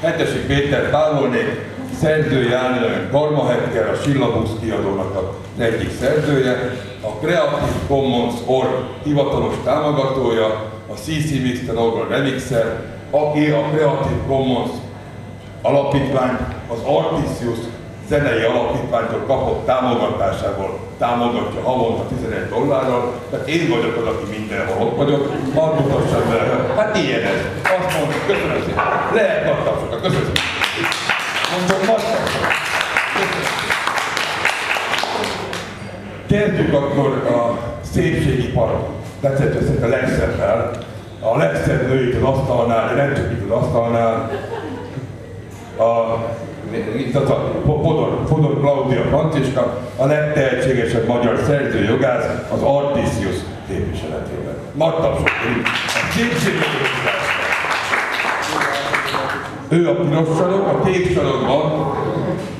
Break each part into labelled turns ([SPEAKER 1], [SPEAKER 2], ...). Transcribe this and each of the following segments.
[SPEAKER 1] Hetesi Péter távolnék, szerzője Ánilőn Karma Hekker, a Sillabusz kiadónak az egyik szerzője, a Creative Commons Org hivatalos támogatója, a CC Mr. Org remixer, aki a Creative Commons alapítvány, az Artisius zenei alapítványtól kapott támogatásából támogatja havonta 11 dollárral, tehát én vagyok az, aki mindenhol ott vagyok, mutassam be, hát ilyen ez. Azt mondom, köszönöm szépen. Lehet nagy tapsokat, köszönöm. Mondom, nagy tapsokat. Kezdjük akkor a szépségipar tetszett össze a legszebbel. A legszebb nő itt az asztalnál, de itt az asztalnál. A itt a Fodor, Fodor Claudia Franciska, a legtehetségesebb magyar szerzőjogász az Artisius képviseletében. Nagy tapsot, Ő a piros sarok, a kék sarokban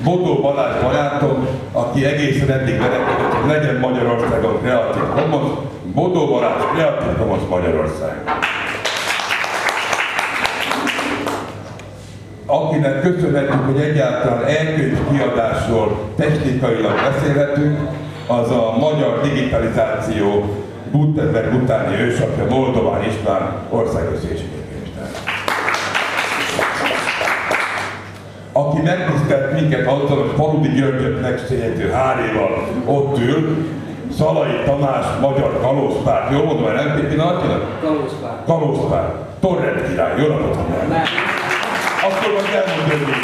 [SPEAKER 1] Bodó Balázs barátom, aki egészen eddig verekedett, hogy legyen Magyarországon kreatív Commons, Bodó Balázs kreatív Commons Magyarország. Akinek köszönhetjük, hogy egyáltalán elkönyv kiadásról technikailag beszélhetünk, az a magyar digitalizáció Gutenberg utáni ősapja Moldován István országos aki megtisztelt minket azzal, hogy Faludi Györgyöt megszényező háréval ott ül, Szalai Tamás, magyar kalózpárt, jól mondom, nem pillanatilag?
[SPEAKER 2] Kalózpárt.
[SPEAKER 1] Kalózpárt. Torrent király, jó napot mondani akkor majd elmondom még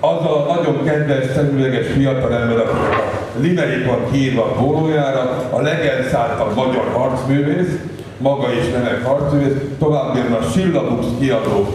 [SPEAKER 1] Az a nagyon kedves, szemüveges fiatal ember, aki a Limerick van kiírva a pólójára, a legelszálltabb magyar harcművész, maga is nemek harcművész, tovább jön a Sillabux kiadó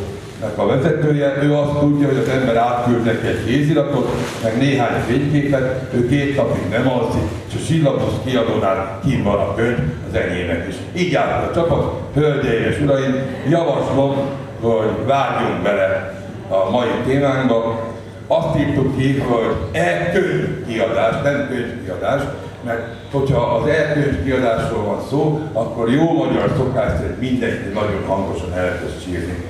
[SPEAKER 1] a vezetője, ő azt tudja, hogy az ember átküld neki egy kéziratot, meg néhány fényképet, ő két napig nem alszik, és a Sillabus kiadónál kim van a könyv az enyémek is. Így állt a csapat, hölgyeim és uraim, javaslom, hogy vágjunk bele a mai témánkba. Azt írtuk ki, hogy e-könyvkiadás, nem könyvkiadás, mert hogyha az e-könyvkiadásról van szó, akkor jó magyar szokás szerint mindenki nagyon hangosan elkezd sírni.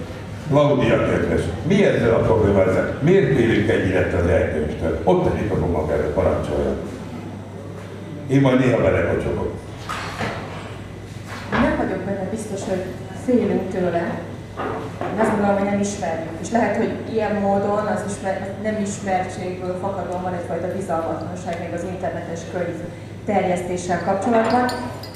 [SPEAKER 1] Claudia kedves, mi ezzel a probléma ezzel? Miért félünk ennyire az elkönyvtől? Ott egy a erre, parancsolja. Én majd néha belekocsogok.
[SPEAKER 3] Nem vagyok benne biztos, hogy félünk tőle, én azt gondolom, hogy nem ismerjük. És lehet, hogy ilyen módon az ismer, nem ismertségből fakadóan van egyfajta bizalmatlanság még az internetes könyv terjesztéssel kapcsolatban.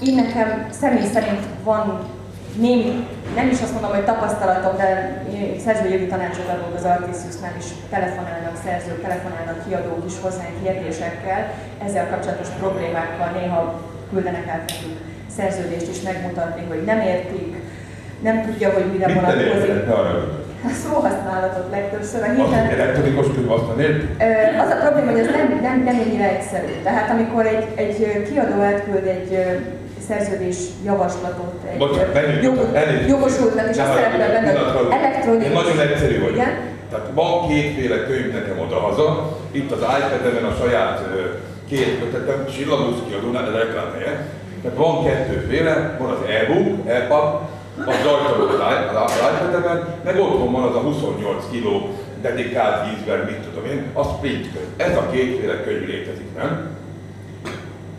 [SPEAKER 3] Én nekem személy szerint van némi, nem is azt mondom, hogy tapasztalatom, de szerzőjogi tanácsot adok az Artisiusnál is, telefonálnak szerzők, telefonálnak kiadók is hozzánk kérdésekkel, ezzel kapcsolatos problémákkal néha küldenek át nekünk szerződést is megmutatni, hogy nem értik, nem tudja, hogy mire
[SPEAKER 1] Mit
[SPEAKER 3] vonatkozik.
[SPEAKER 1] A
[SPEAKER 3] szóhasználatot legtöbbször. A
[SPEAKER 1] héten... Az elektronikus azt
[SPEAKER 3] Az a probléma, hogy ez nem, nem, nem ennyire egyszerű. Tehát amikor egy, egy kiadó átküld egy szerződés javaslatot egy
[SPEAKER 1] Bocsánat, jog,
[SPEAKER 3] jogosultnak, és azt szeretne benne elektronikus.
[SPEAKER 1] Én nagyon egyszerű vagyok. Igen? Tehát van kétféle könyv nekem oda-haza, itt az iPad-en a saját két kötetem, Sillabusz kiadónál, ez reklámhelye. Tehát van kettőféle, van az e-book, e-pub, az rajta volt az iPad-emen, meg otthon van az a 28 kg dedikált vízben, mit tudom én, a sprint könyv. Ez a kétféle könyv létezik, nem?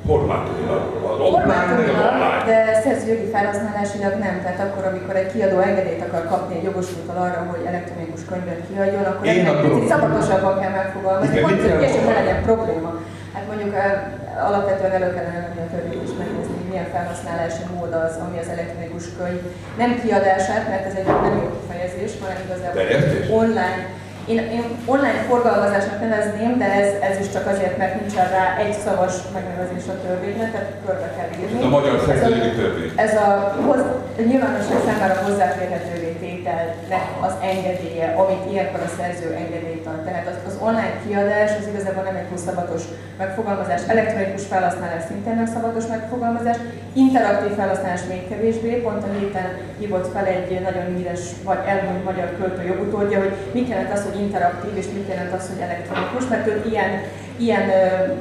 [SPEAKER 1] Formátumilag.
[SPEAKER 3] Formátumilag, de szerzőjogi felhasználásilag nem. Tehát akkor, amikor egy kiadó engedélyt akar kapni egy jogosultal arra, hogy elektronikus könyvet kiadjon, akkor Én ennek picit szabatosabban kell megfogalmazni, hogy ne legyen probléma. Hát mondjuk alapvetően elő kellene lenni a törvényt is megnézni, milyen felhasználási mód az, ami az elektronikus könyv nem kiadását, mert ez egy nem jó kifejezés, hanem igazából online én, én online forgalmazásnak nevezném, de ez, ez is csak azért, mert nincsen rá egy szavas megnevezés a törvénynek, tehát körbe kell írni.
[SPEAKER 1] A magyar szerzőjogi törvény.
[SPEAKER 3] Ez a, a nyilvánosság számára hozzáférhetővé tételnek az engedélye, amit ilyenkor a szerző engedélyt ad. Tehát az, az online kiadás az igazából nem egy túl szabatos megfogalmazás, elektronikus felhasználás szintén nem szabatos megfogalmazás, interaktív felhasználás még kevésbé. Pont a héten hívott fel egy nagyon híres vagy elmúlt magyar költő jogutódja, hogy mit jelent az, hogy interaktív, és mit jelent az, hogy elektronikus, mert ő ilyen ilyen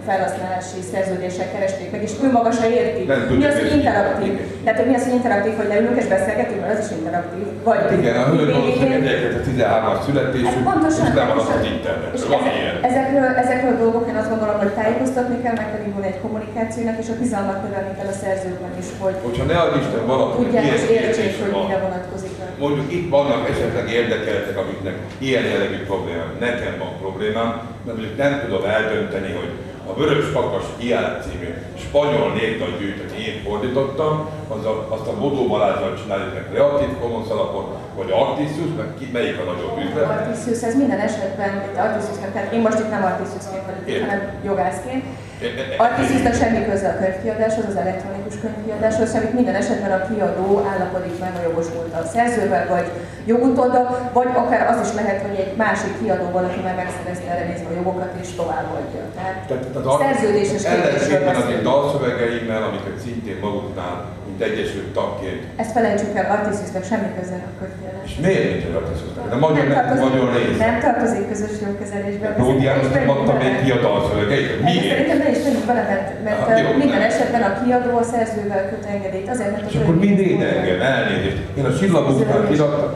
[SPEAKER 3] felhasználási szerződések keresték meg, és ő maga se érti. mi az, hogy interaktív? Tehát, hogy mi az, hogy interaktív, hogy leülünk és beszélgetünk, mert az is interaktív. Vagy
[SPEAKER 1] Hát igen, a hölgy valószínűleg 1913-as születésű,
[SPEAKER 3] Hát pontosan,
[SPEAKER 1] és lemaradt az
[SPEAKER 3] és
[SPEAKER 1] internet.
[SPEAKER 3] És
[SPEAKER 1] Van
[SPEAKER 3] ezek,
[SPEAKER 1] ilyen.
[SPEAKER 3] ezekről, ezekről a dolgok én azt gondolom, hogy tájékoztatni kell, meg pedig volna egy kommunikációnak, és a bizalmat növelni kell a szerzőkben is, hogy
[SPEAKER 1] Hogyha ne adj Isten valaki
[SPEAKER 3] tudják és értsék, hogy mire vonatkozik.
[SPEAKER 1] mondjuk itt vannak esetleg érdekeletek, amiknek ilyen jellegű problémám. Nekem van problémám, mert mondjuk nem tudom eldönteni, hogy a Vörös Kakas Kiált című spanyol népdalgyűjtöt én fordítottam, az a, azt a Bodó Balázsral csináljuk meg Creative Commons alapon, vagy Artisius, meg ki, melyik a nagyobb üzlet.
[SPEAKER 3] Artisius, ez minden esetben, Artisiusnak, tehát én most itt nem Artisiusként vagyok, hanem jogászként.
[SPEAKER 1] E-
[SPEAKER 3] Artisiusnak semmi köze a könyvkiadáshoz, az elektronikus könyvkiadáshoz, semmit minden esetben a kiadó állapodik meg a jogosult a szerzővel, vagy jogutóddal, vagy akár az is lehet, hogy egy másik kiadó valaki már megszerezte erre nézve a jogokat és továbbadja. Tehát
[SPEAKER 1] Tehát, tehát
[SPEAKER 3] szerződéses
[SPEAKER 1] ellentétben az én dalszövegeimmel, amiket szintén maguknál, mint egyesült tagként.
[SPEAKER 3] Ezt felejtsük el, Artisiusnak semmi köze a könyvkiadáshoz.
[SPEAKER 1] És miért nincs az Artisiusnak? De magyar
[SPEAKER 3] Nem
[SPEAKER 1] nem,
[SPEAKER 3] tartozik,
[SPEAKER 1] magyar rész.
[SPEAKER 3] nem tartozik közös jogkezelésbe.
[SPEAKER 1] Ródi János nem adta még ki a dalszövegeit.
[SPEAKER 3] Miért? Is menjünk bele, mert, mert
[SPEAKER 1] Ah, jó,
[SPEAKER 3] minden
[SPEAKER 1] nem.
[SPEAKER 3] esetben a kiadó a szerzővel köt engedélyt, azért, mert
[SPEAKER 1] És akkor mind engem, elnézést. Én a csillagoknál kiraktam.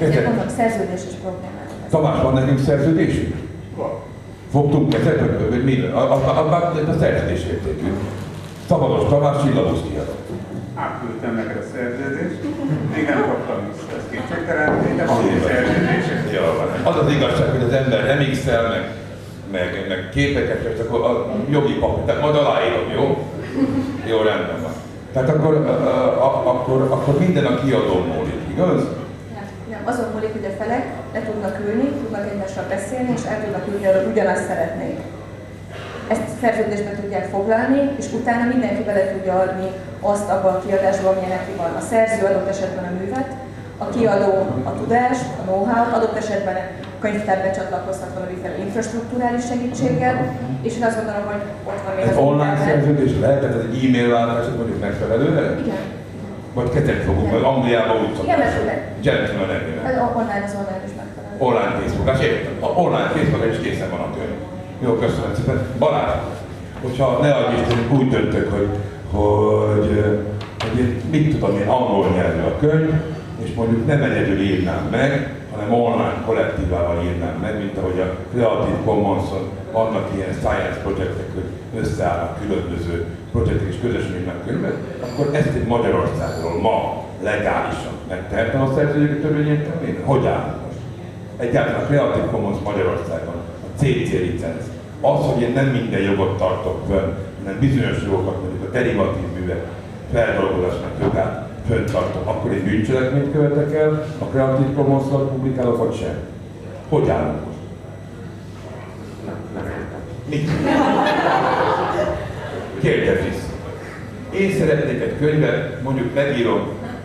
[SPEAKER 3] Ezért mondom, szerződéses problémák.
[SPEAKER 1] Tamás, van nekünk szerződésünk? Fogtunk kezet, vagy, vagy mi? A, a, a, a, a szerződés értékű. Szabados Tamás csillagos kiadott.
[SPEAKER 2] Átküldtem neked a szerződést, még nem kaptam vissza, ez kétségtelen, de van egy szerződés.
[SPEAKER 1] Ja, van. Az az igazság, hogy az ember nem x meg, meg, meg képeket, és akkor a jogi papír, tehát majd aláírom, jó? Jó, rendben van. Tehát akkor, a, a, akkor, akkor minden a kiadó múlik, igaz?
[SPEAKER 3] Nem, nem, azon múlik, hogy a felek le tudnak ülni, tudnak egymással beszélni, és el tudnak ülni, hogy ugyanazt szeretnék. Ezt szerződésbe tudják foglalni, és utána mindenki bele tudja adni azt abba a kiadásba, amilyen neki van. A szerző adott esetben a művet, a kiadó a tudást, a know-how, adott esetben a könyvtár becsatlakozhat valamiféle infrastruktúrális segítséggel, és én azt gondolom, hogy ott van még az
[SPEAKER 1] online szerződés lehet, tehát egy e-mail váltás, mondjuk megfelelő?
[SPEAKER 3] Igen.
[SPEAKER 1] Vagy kezet fogunk,
[SPEAKER 3] Igen.
[SPEAKER 1] mert Angliában úgy
[SPEAKER 3] Igen, mert
[SPEAKER 1] szokás.
[SPEAKER 3] lehet.
[SPEAKER 1] Gentleman agreement.
[SPEAKER 3] Ez online az online is megfelelő.
[SPEAKER 1] Online készfogás, értem. A online készfogás is készen van a könyv. Jó, köszönöm szépen. Balázs, hogyha ne adj Isten, úgy döntök, hogy, hogy, hogy én, mit tudom én, angol nyelvű a könyv, és mondjuk nem egyedül írnám meg, hanem online kollektívával írnám meg, mint ahogy a Creative Commons-on vannak ilyen science projektek, hogy összeállnak különböző projektek és közösen könyvet, akkor ezt egy Magyarországról ma legálisan megtehetem a szerzőjogi törvényértelmében? Hogy állnak most? Egyáltalán a Creative Commons Magyarországon, a CC licenc, az, hogy én nem minden jogot tartok fönn, hanem bizonyos jogokat, mondjuk a derivatív művek feldolgozásnak jogát fönt tartom, akkor egy bűncselekményt követek el, a Creative Commons-szal publikálok, vagy sem. Hogy állunk most? Mit? Kérdez vissza. Én szeretnék egy könyvet, mondjuk megírom,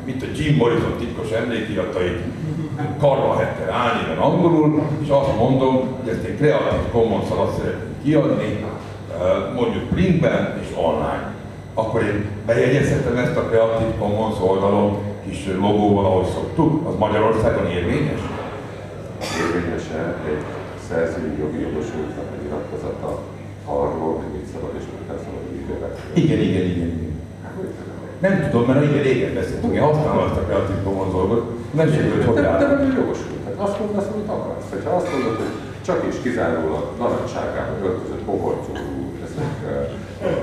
[SPEAKER 1] mint a Jim Morrison titkos emlékiratait, karma heter álnéven angolul, és azt mondom, hogy ezt egy Creative Commons alatt szeretném kiadni, eh, mondjuk printben és online. Akkor én bejegyezhetem ezt a Creative Commons oldalon kis logóval, ahogy szoktuk, az Magyarországon érvényes?
[SPEAKER 4] érvényese egy szerzői jogi jogosultnak egy nyilatkozata arról, hogy mit szabad és mit nem szabad.
[SPEAKER 1] Igen, igen, igen, igen. Nem tudom, mert igen, régen beszéltünk, én használom azt a Creative Commons dolgot, nem hogy hogy
[SPEAKER 4] De, de vagy jogosult. Hát azt mondasz, amit akarsz. Hogyha azt mondod, hogy csak és kizárólag narancsárgába öltözött uh,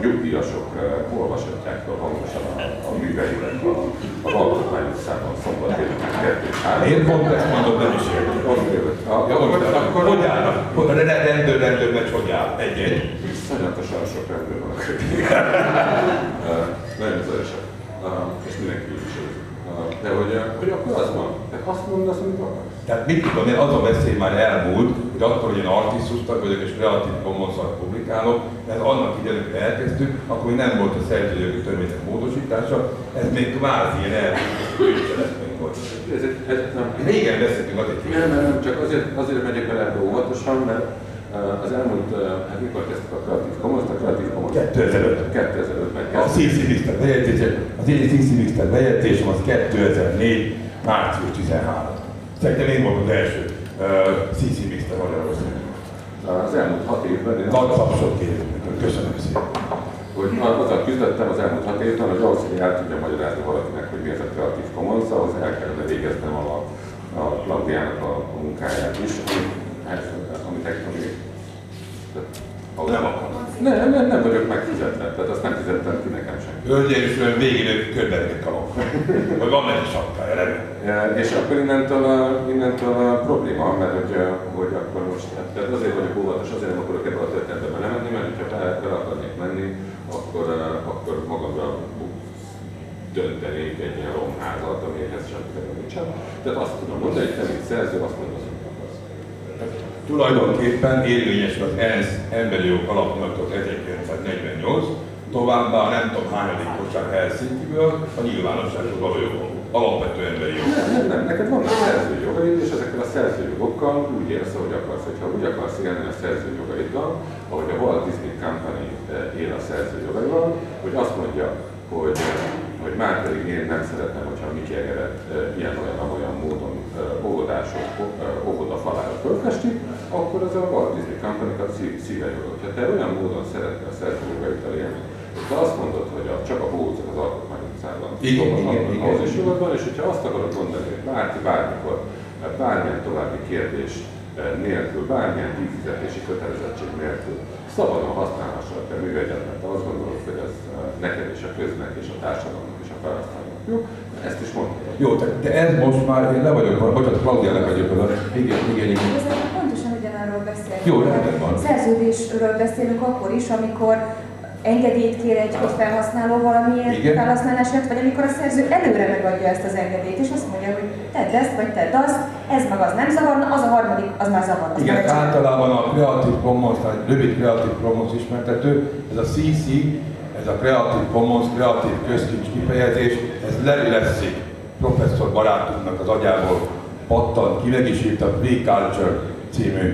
[SPEAKER 4] nyugdíjasok uh, olvashatják fel hangosan a, a műveiket a, az Alkotmány utcában szombat délután kettő és három.
[SPEAKER 1] Én pont ezt mondom, nem is értem. Akkor, hogy a rendőr, rendőr, megy, hogy áll? Egy-egy.
[SPEAKER 4] Iszonyatosan sok rendőr van a Nagyon zajosak. Uh, és mindenki is De hogy, hogy akkor az van. Te azt mondasz, amit akarsz.
[SPEAKER 1] Tehát mit tudom én, az a veszély már elmúlt, hogy akkor, hogy én artisztus tag vagyok és Creative commons publikálok, ez annak idején, amikor elkezdtük, akkor még nem volt a szerzőjogi törvények módosítása, ez még kvázi ilyen elmúlt volt.
[SPEAKER 4] Ez, egy- ez nem,
[SPEAKER 1] Régen beszéltünk azért
[SPEAKER 4] nem, nem, nem, csak azért, azért megyek bele ebbe óvatosan, mert uh, az elmúlt, uh, hát mikor kezdtük a Creative Commons, a Creative Commons
[SPEAKER 1] 2005.
[SPEAKER 4] 2005-ben
[SPEAKER 1] A CC Mixter bejegyzése, az én CC Mixter bejegyzésem az 2004. március 13. Szerintem én voltam az első CC Mixter Magyarországon.
[SPEAKER 4] Az elmúlt hat évben én
[SPEAKER 1] Nagy tapsot kérünk köszönöm szépen.
[SPEAKER 4] hogy azzal küzdöttem az elmúlt hat évben, hogy ahhoz, hogy el tudja magyarázni valakinek, hogy mi ez a Creative Commons, ahhoz el kellene megjegyeztem a, a Klaudiának a, a munkáját is, amit, hát, amit, amit
[SPEAKER 1] nem akar.
[SPEAKER 4] Nem, nem, nem vagyok megfizetve, tehát azt nem fizettem ki nekem sem.
[SPEAKER 1] Hölgyeim és uraim, végén ők körbenek kalap. Vagy van neki sapkája.
[SPEAKER 4] Ja, És akkor innentől, innentől a probléma, mert hogy, hogy akkor most, tehát azért vagyok óvatos, azért nem akarok ebbe a történetbe belemenni, mert hogyha bele akarnék menni, akkor, akkor magamra döntenék egy ilyen romházat, amihez semmi nincsen. Tehát azt tudom mondani, hogy te, mint szerző, azt mondod, hogy akarsz.
[SPEAKER 1] Tulajdonképpen érvényes az ENSZ emberi jog alapnyilatot 1948, továbbá nem tudom hányadik bocsánat Helsinki-ből, a nyilvánossághoz való jogok. Alapvető emberi jog.
[SPEAKER 4] Nem, nem, neked vannak szerzőjogaid, és ezekkel a szerzőjogokkal úgy érsz, hogy akarsz. Hogyha úgy akarsz élni a szerzőjogaiddal, ahogy a Walt Disney Company eh, él a szerzőjogaival, hogy azt mondja, hogy, hogy már pedig én nem szeretném, hogyha a Mickey Egeret eh, ilyen-olyan módon eh, óvodások, óvoda falára fölfesti, akkor az a Walt Disney Company-kat szíve joga. Ha te olyan módon szeretnél a szerzőjogaiddal élni, de azt mondod, hogy a, csak a bócok az alkotmány utcában.
[SPEAKER 1] Igen, igen, igen.
[SPEAKER 4] Az is jogod van, és hogyha azt akarod mondani, hogy bárki bármikor, bármilyen további kérdés eh, nélkül, bármilyen díjfizetési kötelezettség nélkül szabadon használhassa a te művegyedet, mert azt gondolod, hogy ez eh, neked és a köznek és a társadalomnak és a felhasználónak jó, ezt is mondhatod.
[SPEAKER 1] Jó, de, de ez most már, én le vagyok, bocsánat, Klaudiának vagyok oda. Igen, igen, igen. Jó, rendben van.
[SPEAKER 3] Szerződésről beszélünk akkor is, amikor engedélyt kér egy, egy felhasználó valamilyen
[SPEAKER 1] Igen.
[SPEAKER 3] felhasználásért, vagy amikor a szerző előre megadja ezt az engedélyt, és azt mondja, hogy tedd ezt, vagy tedd azt, ez meg az nem zavarna, az a harmadik, az már zavar. az
[SPEAKER 1] Igen,
[SPEAKER 3] már egy-
[SPEAKER 1] általában a Creative Commons, tehát rövid Creative Commons ismertető, ez a CC, ez a Creative Commons, Creative Közkincs kifejezés, ez Lessig, professzor barátunknak az agyából pattant ki, meg is írta a Free Culture című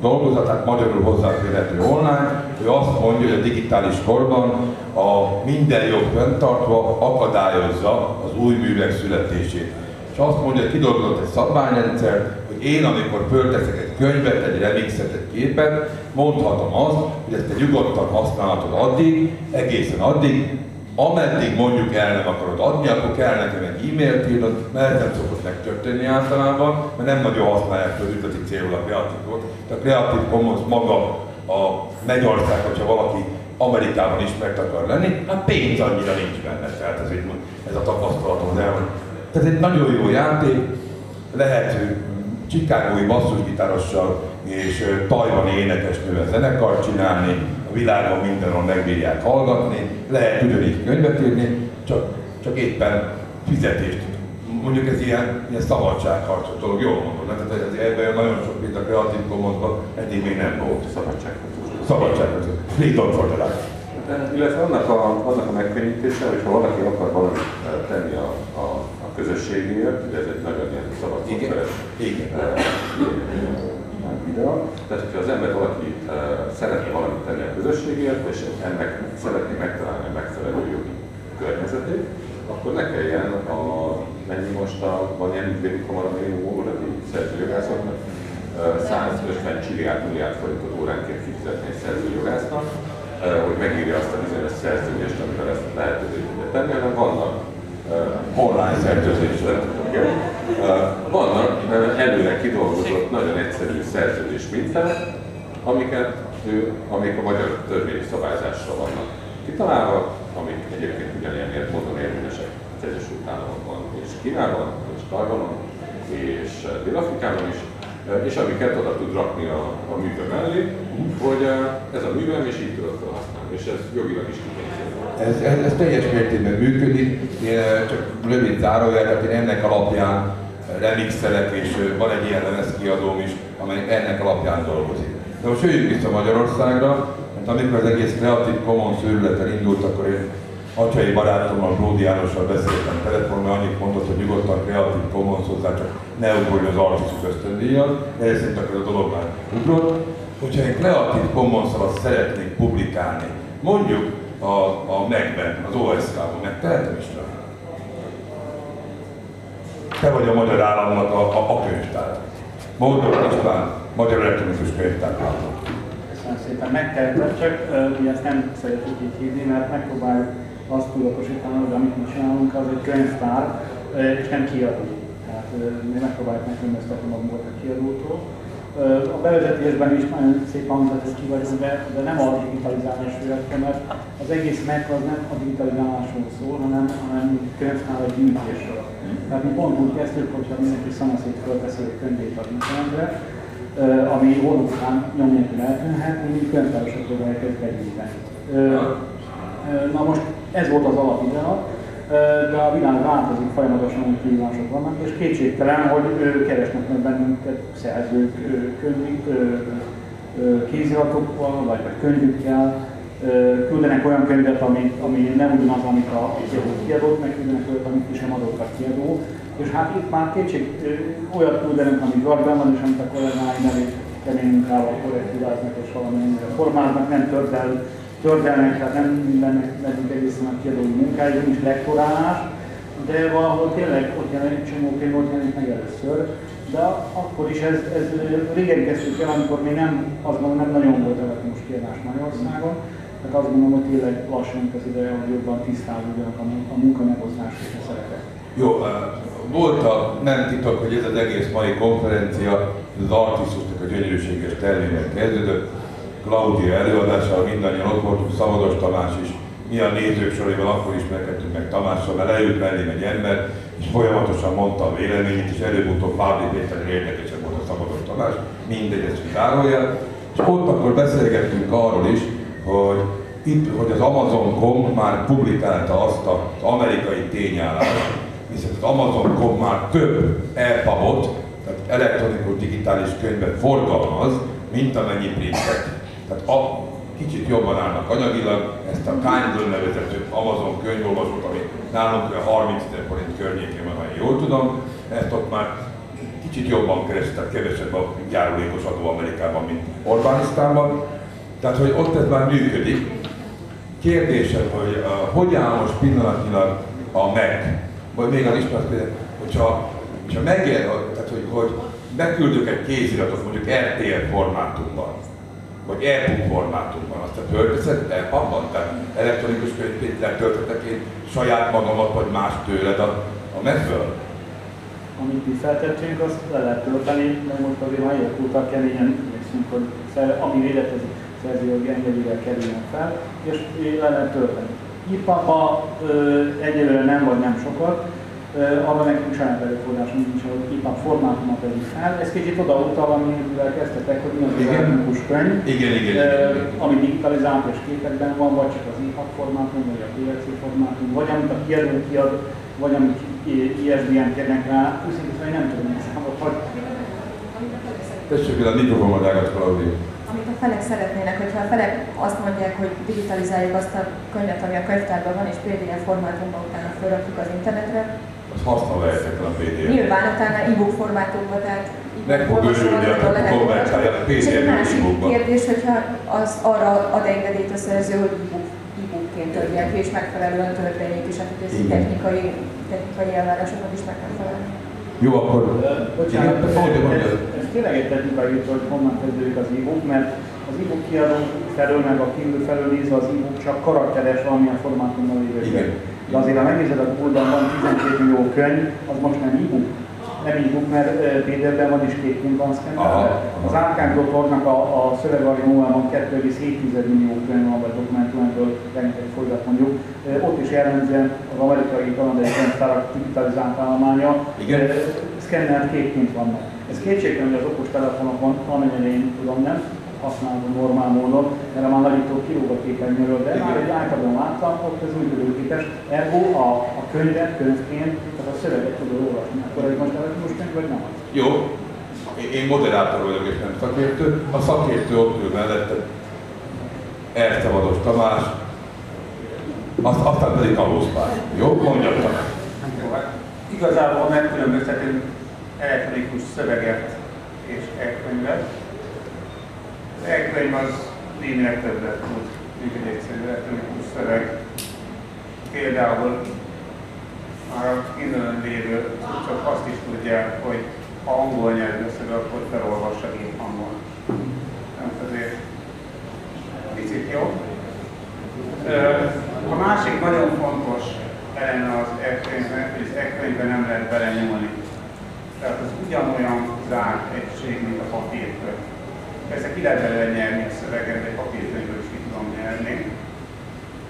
[SPEAKER 1] dolgozatát, magyarul hozzáférhető online. Ő azt mondja, hogy a digitális korban a minden jog fenntartva akadályozza az új művek születését. És azt mondja, hogy kidolgozott egy szabványrendszer, hogy én, amikor fölteszek egy könyvet, egy remixet, egy képet, mondhatom azt, hogy ezt te nyugodtan használhatod addig, egészen addig, ameddig mondjuk el nem akarod adni, akkor kell nekem egy e-mailt írnod, mert nem szokott megtörténni általában, mert nem nagyon használják az üzleti célul a kreatívot. De a Creative Commons maga a Mennyország, hogyha valaki Amerikában ismert akar lenni, hát pénz annyira nincs benne, tehát ez, így, ez a tapasztalatom az. Tehát egy nagyon jó játék, lehet csikágói basszusgitárossal és tajvani énekesnővel zenekart csinálni, a világon mindenhol megbírják hallgatni, lehet ugyanígy könyvet írni, csak, csak éppen fizetést. Mondjuk ez ilyen, ilyen szabadságharcos dolog, jól mondom, nem? tehát ez, ebben nagyon sok pénz a Creative Commonsban eddig még nem volt.
[SPEAKER 4] Szabadságharcos.
[SPEAKER 1] Szabadságharcos. Freedom for the life.
[SPEAKER 4] Illetve annak a, annak a megkönnyítése, hogyha valaki akar valamit eh, tenni a, a, a közösségéért, ugye ez egy nagyon ilyen szabad
[SPEAKER 1] Igen.
[SPEAKER 4] szoftveres
[SPEAKER 1] Igen.
[SPEAKER 4] eh, videó. Tehát, hogyha az ember valaki eh, szeretne valamit tenni a közösségért, és ennek szeretné megtalálni a megfelelő jogi környezetét, akkor ne kelljen a, mennyi most a, van ilyen ügyvédi kamara óra, aki szerzőjogászoknak, eh, 150 csiliárd milliárd forintot óránként kifizetni egy szerzőjogásznak, hogy megírja azt a bizonyos szerződést, amivel ezt lehetővé tudja tenni, hanem vannak
[SPEAKER 1] Online szerződések.
[SPEAKER 4] Vannak előre kidolgozott, nagyon egyszerű szerződés minták, amiket ő, amik a magyar törvényi szabályzásra vannak kitalálva, amik egyébként ugyanilyen módon érvényesek az Egyesült Államokban és Kínában, és Tajvanon, és Dél-Afrikában is, és amiket oda tud rakni a, a műve mellé, hogy eh, ez a művem, és így tudod felhasználni, és ez jogilag is kikényszerül.
[SPEAKER 1] Ez, ez, ez teljes mértékben működik, én eh, csak rövid zárójel, tehát én ennek alapján remixelek, és eh, van egy ilyen lemezkiadóm is, amely ennek alapján dolgozik. De most jöjjünk vissza Magyarországra, mert amikor az egész Creative Commons őrületen indult, akkor én atyai barátommal, Bródi Jánossal beszéltem telefonon, annyit mondott, hogy nyugodtan Creative Commons hozzá, csak ne ugorj az artisztus ösztöndíjat, de szerint akkor a dolog már ugrott. Hogyha én Creative commons azt szeretnék publikálni, mondjuk a, a Megben, az OSK-ban, megtehetem is rá. Te vagy a magyar államnak a, a, a könyvtár. Boldog István, Magyar Elektronikus Könyvtár.
[SPEAKER 5] Köszönöm szépen, megteheted, csak mi ezt nem szeretjük így hívni, mert megpróbáljuk azt tudatosítani, hogy amit mi csinálunk, az egy könyvtár, és nem kiadó. mi megpróbáljuk megkülönböztetni magunkat a kiadótól. A bevezetésben is nagyon szép hangzott, hogy ki vagyunk, de, nem a digitalizálás jötte, mert az egész meg az nem a digitalizálásról szól, hanem, hanem könyvtár egy gyűjtésről. Tehát mi pont úgy kezdtük, hogyha mindenki szanaszét fölveszi egy könyvét az internetre, ami orvosán nyom nélkül eltűnhet, mi könyvtárosok próbáljuk őt begyűjteni. Na most ez volt az alapidea, de a világ változik, folyamatosan új kihívások vannak, és kétségtelen, hogy keresnek meg bennünket szerzők kéziratokkal, vagy, vagy könyvükkel, küldenek olyan könyvet, ami, ami nem ugyanaz, amit a kiadó kiadott, meg küldenek olyat, amit ki sem adott a kiadó. És hát itt már kétség, olyat küldenek, ami garben van, és amit a kollégáim elég kemény munkával korrektíváznak és valamennyire formálnak, nem törtél történelmek, tehát nem mindennek meddig egészen a kiadói munkája, nincs lektorálás, de valahol tényleg ott jelenik csomó könyv, ott jelenik meg először. De akkor is ez, ez régen kezdtük el, amikor még nem, azt mondom, nem nagyon volt elektromos kiadás Magyarországon. Tehát azt gondolom, hogy tényleg lassan az ideje, hogy jobban tisztázódjanak a, a munka megosztás és a szerepek.
[SPEAKER 1] Jó, volt a, nem titok, hogy ez az egész mai konferencia az Artisusnak a gyönyörűséges termének kezdődött. Claudia előadással mindannyian ott voltunk, Szabados Tamás is, mi a nézők soraival akkor ismerkedtünk meg Tamással, mert leült mellém egy ember, és folyamatosan mondta a véleményét, és előbb-utóbb Fábri Péter érdekesebb volt a Szabados Tamás, mindegy, ez zárójel. És ott akkor beszélgettünk arról is, hogy itt, hogy az Amazon.com már publikálta azt az amerikai tényállást, hiszen az Amazon.com már több elpabot, tehát elektronikus digitális könyvet forgalmaz, mint amennyi printet. Tehát a, kicsit jobban állnak anyagilag, ezt a Kindle nevezető Amazon könyvolvasót, ami nálunk a 30 ezer forint környékén van, ha jól tudom, ezt ott már kicsit jobban keresett, tehát kevesebb a járulékos adó Amerikában, mint Orbánisztánban. Tehát, hogy ott ez már működik. Kérdésem, hogy uh, hogy áll most pillanatnyilag a meg, vagy még az ismert, hogyha, hogyha megér, tehát hogy, hogy beküldök egy kéziratot mondjuk RTL formátumban, vagy e-book formátumban, azt a töltözed e-papban, tehát elektronikus könyvét töltöttek én saját magamat, vagy más tőled a, a megből?
[SPEAKER 5] Amit mi feltettünk, azt le lehet tölteni, de most azért már évek óta keményen igyekszünk, hogy ami véletlenül szerzőjogi engedélyvel kerüljön fel, és le lehet tölteni. IPA-ba egyelőre nem vagy nem sokat, arra nekünk saját erőforrásunk nincs, hogy IPA formátumot vegyük fel. Ez kicsit oda utal, amivel kezdtetek, hogy mi az elektronikus könyv,
[SPEAKER 1] igen, igen, igen,
[SPEAKER 5] ami digitalizált és képekben van, vagy csak az IPA formátum, vagy a PLC formátum, vagy amit a kiadó kiad, vagy amit ISBN kérnek rá. Őszintén nem tudom, hogy számot hogy...
[SPEAKER 1] Tessék, a mikrofonodágat Claudia
[SPEAKER 3] amit a felek szeretnének, hogyha a felek azt mondják, hogy digitalizáljuk azt a könyvet, ami a könyvtárban van, és PDF formátumban utána felrakjuk az internetre,
[SPEAKER 1] az haszna lehetetlen a PDF.
[SPEAKER 3] Nyilván utána e-book formátumban, tehát
[SPEAKER 1] meg fog örülni, a konvertálja a
[SPEAKER 3] pdf másik kérdés, hogyha az arra ad engedélyt a szerző, hogy e-book, e-bookként adják és megfelelően történjék, és hát ez technikai, technikai elvárásokat is meg kell felelni.
[SPEAKER 1] Jó, akkor...
[SPEAKER 5] Bocsánat, ez, ez tényleg egy technikai hogy honnan kezdődik az e-book, mert az e-book kiadó felől, meg a Kindle felől nézve az e-book csak karakteres valamilyen formátumban lévő könyv. De azért, ha megnézed a Google-ban van 12 millió könyv, az most nem e-book. Nem e-book, mert PDF-ben van is képként van szkennelve. Az Arkham.org-nak a, a szövegariumában 2,7 millió könyv van, vagy dokumentumból rengeteg folyat mondjuk. Ott is jellemzően az amerikai, kanadai könyvtárak digitalizált állománya szkennelt képként vannak. Ez kétségtelen, hogy az okos telefonokon, amennyire én tudom, nem használom normál módon, mert már nagyító kilóg a képernyőről, de már egy iPadon láttam, ott ez úgy működőképes. Ergo a, a könyvet könyvként, tehát a szöveget tudod olvasni. Akkor ez most elektromos könyv, vagy nem?
[SPEAKER 1] Jó, én moderátor vagyok és nem szakértő. A szakértő ott ül mellette, Ercevados Tamás, azt, aztán pedig Kalózpár. Jó? Mondjam Tamás.
[SPEAKER 2] Hát igazából megkülönböztetünk elektronikus szöveget és e-könyvet. E-könyv az némileg többet tud, egy egyszerű elektronikus szöveg. Például a Kindle-ön lévő csak azt is tudják, hogy ha angol nyelvű szöveg, akkor felolvassa gép hangon. Nem azért picit jó. A másik nagyon fontos eleme az e-könyvnek, hogy az e-könyvben nem lehet belenyúlni Tehát az ugyanolyan zárt egység, mint a papírkönyv. Persze ki lehet belőle nyerni a szöveget, egy papírkönyvből is ki tudom nyerni,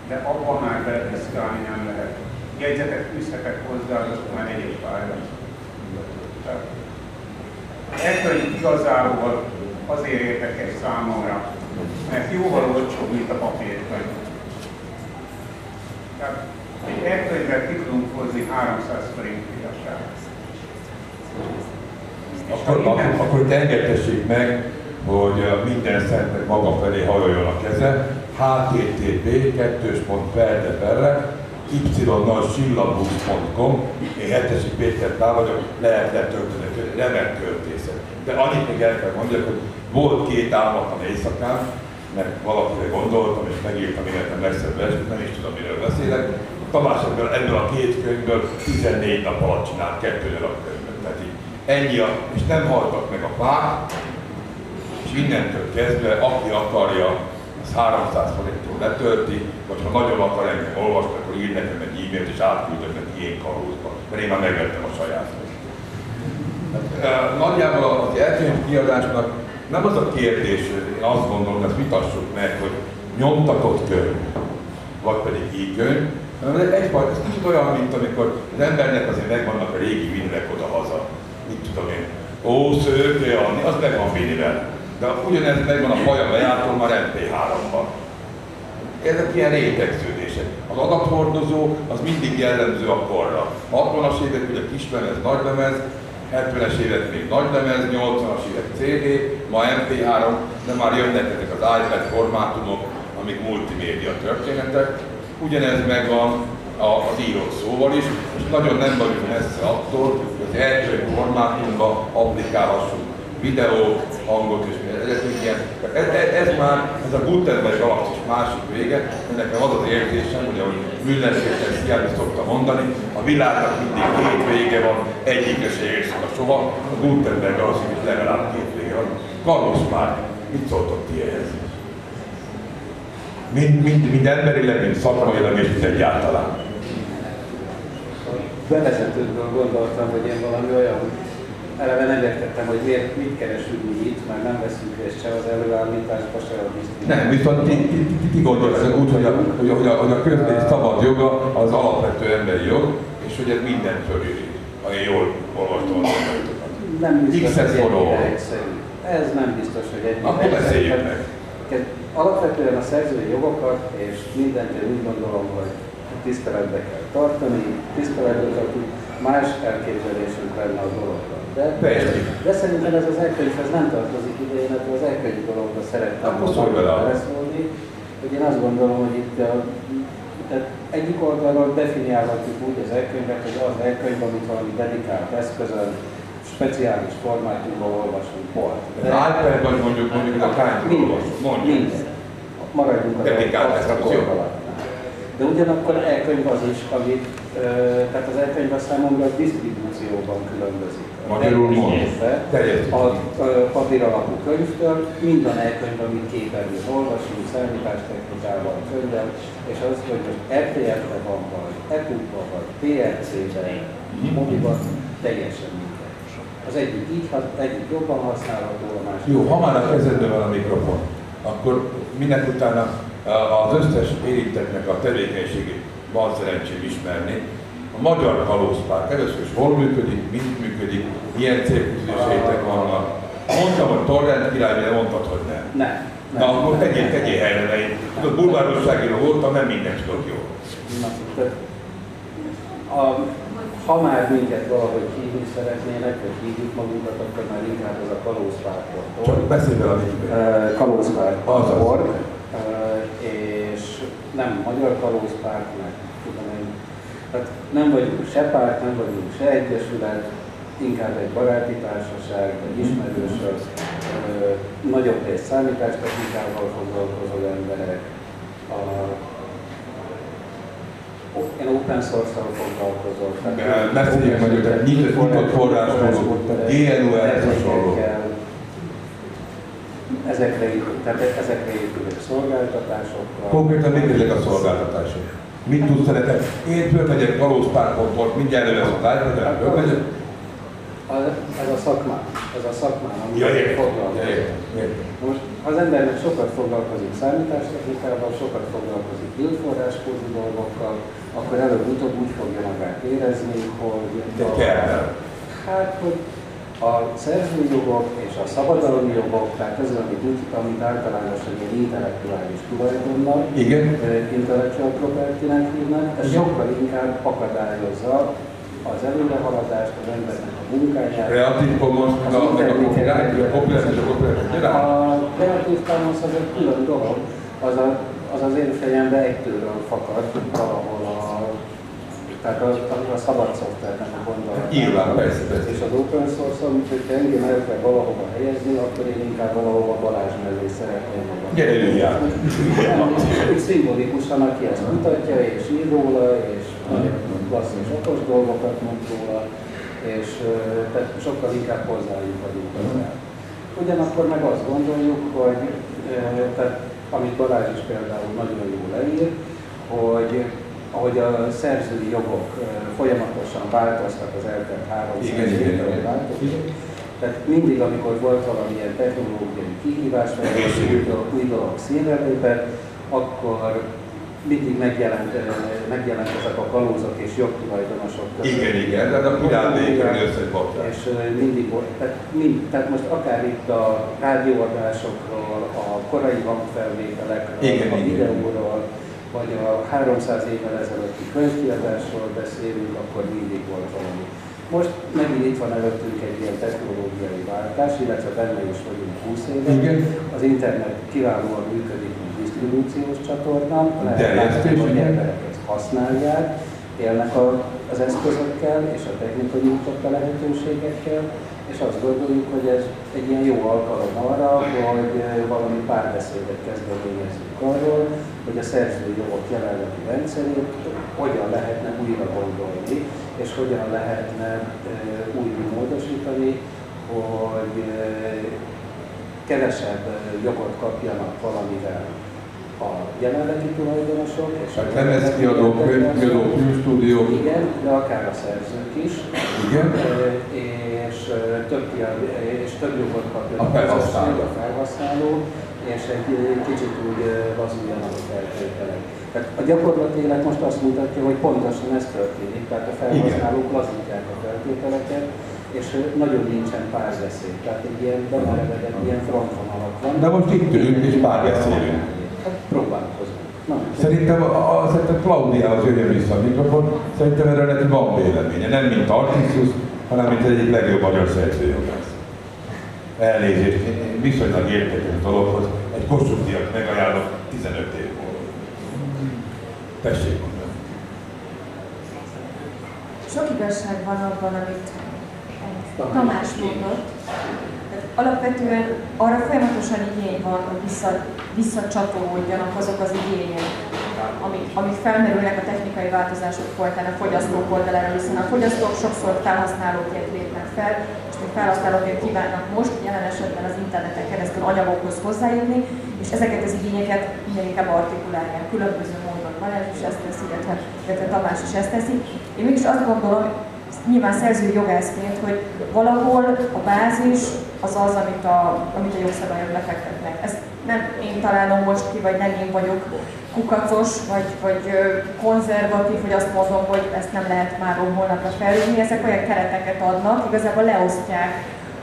[SPEAKER 2] de abban már beledeszkálni nem lehet. Jegyzetet fűzhetek hozzá, az már egyéb fájra. Ekkor igazából azért érdekes számomra, mert jóval olcsóbb, mint a papírkönyv. Tehát egy elkönyvet ki tudunk hozni 300 forint piacsára.
[SPEAKER 1] Akkor, akkor, akkor engedtessék meg, hogy minden szentek maga felé hajoljon a keze, http kettős pont felteperre, y-sillabus.com, én Hetesi Péter Pál vagyok, lehet letölteni, remek költészet. De annyit még el kell mondjak, hogy volt két álmatlan éjszakán, mert valakire gondoltam, és megírtam életem legszebb verset, nem is tudom, miről beszélek. Tamás ebből, a két könyvből 14 nap alatt csinált kettő darab könyvet. Tehát így ennyi, a, és nem haltak meg a fák, és innentől kezdve, aki akarja, az 300 forinttól letölti, vagy ha nagyon akar engem olvasni, akkor ír nekem egy e-mailt, és átküldök neki én kalózba, mert én már megvettem a saját. Hát, nagyjából az elkönyv kiadásnak nem az a kérdés, én azt gondolom, ezt vitassuk meg, hogy nyomtatott könyv, vagy pedig e-könyv, egyfajta, ez kicsit olyan, mint amikor az embernek azért megvannak a régi vinilek oda-haza. Mit tudom én, ó, szőke, Anni, az meg van vinivel. De ugyanez megvan a faja bejártól már MP3-ban. Ezek ilyen rétegződések. Az adathordozó az mindig jellemző a korra. 60-as évek ugye kislemez, nagylemez, 70-es évek még nagylemez, 80-as évek CD, ma MP3, de már jönnek ezek az iPad formátumok, amik multimédia történetek. Ugyanez megvan az írott szóval is, és nagyon nem vagyunk messze attól, hogy az első formátumba applikálhassunk videót, hangot és ilyen. Ez, ez, ez, már, ez a Gutenberg galaxis másik vége, nekem az az érzésem, hogy ahogy Müller Sziábi szokta mondani, a világnak mindig két vége van, egyikre se érsz a soha, a Gutenberg galaxis is legalább két vége van. Carlos már, mit szóltok ti ehhez? Mind, mind, mind emberileg, mind szakmailag és mind egyáltalán.
[SPEAKER 6] Bevezetőből gondoltam, hogy én valami olyan eleve nem értettem, hogy miért, mit keresünk mi itt, mert nem veszünk részt se az előállításba, se a biztonságban.
[SPEAKER 1] Nem, viszont ti, ti, ti, ti gondoljátok úgy, hogy a, hogy a, hogy a, hogy a közlész szabad joga az alapvető emberi jog, és hogy ez minden fölüli, ha én jól olvastam a
[SPEAKER 6] Nem biztos,
[SPEAKER 1] hogy
[SPEAKER 6] ennyire egyszerű. Ez nem biztos, hogy ennyire
[SPEAKER 1] Akkor beszéljük meg.
[SPEAKER 6] Alapvetően a szerzői jogokat, és mindent én úgy gondolom, hogy tiszteletbe kell tartani, tiszteletbe tartani, más elképzelésünk lenne a dologról. De, de szerintem ez az elkönyvhez nem tartozik ide, én az elkönyv dologba szerettem beleszólni, hogy én azt gondolom, hogy itt a, tehát egyik oldalról definiálhatjuk úgy az elkönyvet, hogy az elkönyv, amit valami dedikált eszközön, speciális formátumban olvasunk volt.
[SPEAKER 1] De iPad vagy mondjuk, mondjuk a kányról olvasunk.
[SPEAKER 6] Minden. Maradjunk az
[SPEAKER 1] dedikált
[SPEAKER 6] De ugyanakkor elkönyv az is, amit, tehát az elkönyv a számomra a disztribúcióban különbözik.
[SPEAKER 1] Magyarul
[SPEAKER 6] A, a papír alapú könyvtől, minden elkönyv, amit képernyőn olvasunk, számítástechnikával, könyvvel, és az, hogy most RTL-ben van, vagy EPUB-ban, vagy PRC-ben, mhm. mobiban, teljesen mindegy. Az egyik így, egyik jobban használható, a másik.
[SPEAKER 1] Jó, ha már a kezedben van a mikrofon, akkor minek utána az összes érintettnek a tevékenységét van szerencsém ismerni, a magyar kalózpárk először is hol működik, mint működik, milyen célküzdéseitek vannak. Mondtam, hogy torrent király, de mondtad, hogy nem.
[SPEAKER 6] Nem.
[SPEAKER 1] Na akkor tegyél, tegyél helyre, mert tudod, bulvárosságíró voltam, nem mindent tudok jó.
[SPEAKER 6] a, ha már minket valahogy hívni szeretnének, vagy hívjuk magunkat, akkor már inkább ez a kalózpárk.org.
[SPEAKER 1] Csak beszélj vele a
[SPEAKER 6] Kalózpárk.org. És nem magyar kalózpárk, meg tehát nem vagyunk se párt, nem vagyunk se egyesület, inkább egy baráti társaság, egy ismerősök, nagyobb rész számítástechnikával foglalkozó emberek, a, én open source-szal foglalkozok.
[SPEAKER 1] Beszéljünk mondjuk, hogy nyitott forrásból, GNU hasonló.
[SPEAKER 6] Ezekre tehát ezekre épülő szolgáltatásokkal.
[SPEAKER 1] Konkrétan mit a szolgáltatások? Mit tudsz szeretni? Én fölmegyek kalózpár.org, mindjárt elővesz a tájföldet, fölmegyek.
[SPEAKER 6] ez a szakmám, ez a szakmám, amit
[SPEAKER 1] Ja, értem.
[SPEAKER 6] foglalkozom.
[SPEAKER 1] Ja.
[SPEAKER 6] Most az embernek sokat foglalkozik számítástechnikával, sokat foglalkozik bildforráskódú dolgokkal, akkor előbb-utóbb úgy fogja magát érezni, hogy
[SPEAKER 1] De
[SPEAKER 6] a,
[SPEAKER 1] kell.
[SPEAKER 6] hát, hogy a szerzőjogok és a szabadalmi jogok, tehát ez, amit, úgy, amit általánosan ilyen intellektuális tulajdonnak,
[SPEAKER 1] Igen.
[SPEAKER 6] intellectual property-nek hívnak, ez
[SPEAKER 1] Igen.
[SPEAKER 6] sokkal inkább akadályozza az előrehaladást, az embernek a munkáját,
[SPEAKER 1] Creative Commons, meg a copyright, a copyright és a copyright gyaránt.
[SPEAKER 6] a Creative Commons az egy külön dolog, az, a, az az én fejemben egytőről fakad valahol a, tehát a, a, a szabad szoftvernek a gondolat.
[SPEAKER 1] Nyilván, persze, persze.
[SPEAKER 6] És az open source, amit hogyha engem el kell valahova helyezni, akkor én inkább valahova Balázs mellé szeretném magam.
[SPEAKER 1] Gyere, üljál.
[SPEAKER 6] Úgy szimbolikusan, aki ezt mutatja, és ír róla, és klassz és okos dolgokat mond róla, és tehát sokkal inkább hozzájuk vagyunk hozzá. Ugyanakkor meg azt gondoljuk, hogy tehát, amit Balázs is például nagyon jól leír, hogy ahogy a szerzői jogok folyamatosan változtak az eltelt 300
[SPEAKER 1] Igen, igen,
[SPEAKER 6] évben, változtak, tehát mindig, amikor volt valamilyen technológiai kihívás, vagy új dolog, új dolog színre lépett, akkor mindig megjelent, megjelent ezek a kalózok és jogtulajdonosok között.
[SPEAKER 1] Igen, igen, tehát a összebaktál.
[SPEAKER 6] És mindig volt, tehát, mind, tehát most akár itt a rádióadásokról, a korai hangfelvételekről,
[SPEAKER 1] Igen,
[SPEAKER 6] a
[SPEAKER 1] igen.
[SPEAKER 6] videóról, vagy a 300 évvel ezelőtti könyvkiadásról beszélünk, akkor mindig volt valami. Most megint itt van előttünk egy ilyen technológiai váltás, illetve benne is vagyunk 20 éve.
[SPEAKER 1] Igen.
[SPEAKER 6] Az internet kiválóan működik, mint disztribúciós csatorna, lehet látni, hogy emberek ezt használják, élnek a, az eszközökkel és a technika nyújtotta lehetőségekkel, és azt gondoljuk, hogy ez egy ilyen jó alkalom arra, hogy eh, valami párbeszédet kezdeményezzünk arról, hogy a szerzői jogok jelenlegi rendszerét hogyan lehetne újra gondolni, és hogyan lehetne eh, újra módosítani, hogy eh, kevesebb jogot kapjanak valamivel a jelenlegi tulajdonosok. És
[SPEAKER 1] Hát lemezkiadók, könyvkiadók, filmstúdiók.
[SPEAKER 6] Igen, de akár a szerzők is.
[SPEAKER 1] Igen.
[SPEAKER 6] Eh, És több, és több jogot kapja
[SPEAKER 1] A felhasználó.
[SPEAKER 6] a felhasználó, és egy kicsit úgy lazuljanak a feltételek. Tehát a gyakorlati élet most azt mutatja, hogy pontosan ez történik, tehát a felhasználók lazítják a feltételeket, és nagyon nincsen párbeszéd, tehát egy ilyen bemerevedett, ilyen frontvonalak van.
[SPEAKER 1] De most itt ülünk és párbeszélünk.
[SPEAKER 6] Hát próbálkozunk. Na,
[SPEAKER 1] Szerintem, a, szerintem Klaudiához jöjjön vissza a mikrofon, szerintem erről neki van véleménye, nem mint Artisius, hanem mint egyik legjobb magyar szerzőjogász. Elnézést, én viszonylag értek a dologhoz, egy Kossuth díjat megajánlok 15 év múlva. Tessék mondani.
[SPEAKER 3] Sok igazság van abban, amit Tamás mondott. Alapvetően arra folyamatosan igény van, hogy vissza, visszacsatolódjanak azok az igények, amik, amik felmerülnek a technikai változások folytán a fogyasztók oldalára, hiszen a fogyasztók sokszor felhasználóként lépnek fel, és még felhasználóként kívánnak most jelen esetben az interneten keresztül anyagokhoz hozzájutni, és ezeket az igényeket minél inkább artikulálják különböző módon. Balázs is ezt teszi, illetve, illetve Tamás is ezt teszi. Én mégis azt gondolom, nyilván szerzői jogászként, hogy valahol a bázis az az, amit a, amit a jogszabályok lefektetnek. Ezt nem én találom most ki, vagy nem én vagyok kukacos, vagy, vagy konzervatív, hogy azt mondom, hogy ezt nem lehet már holnapra felülni. Ezek olyan kereteket adnak, igazából leosztják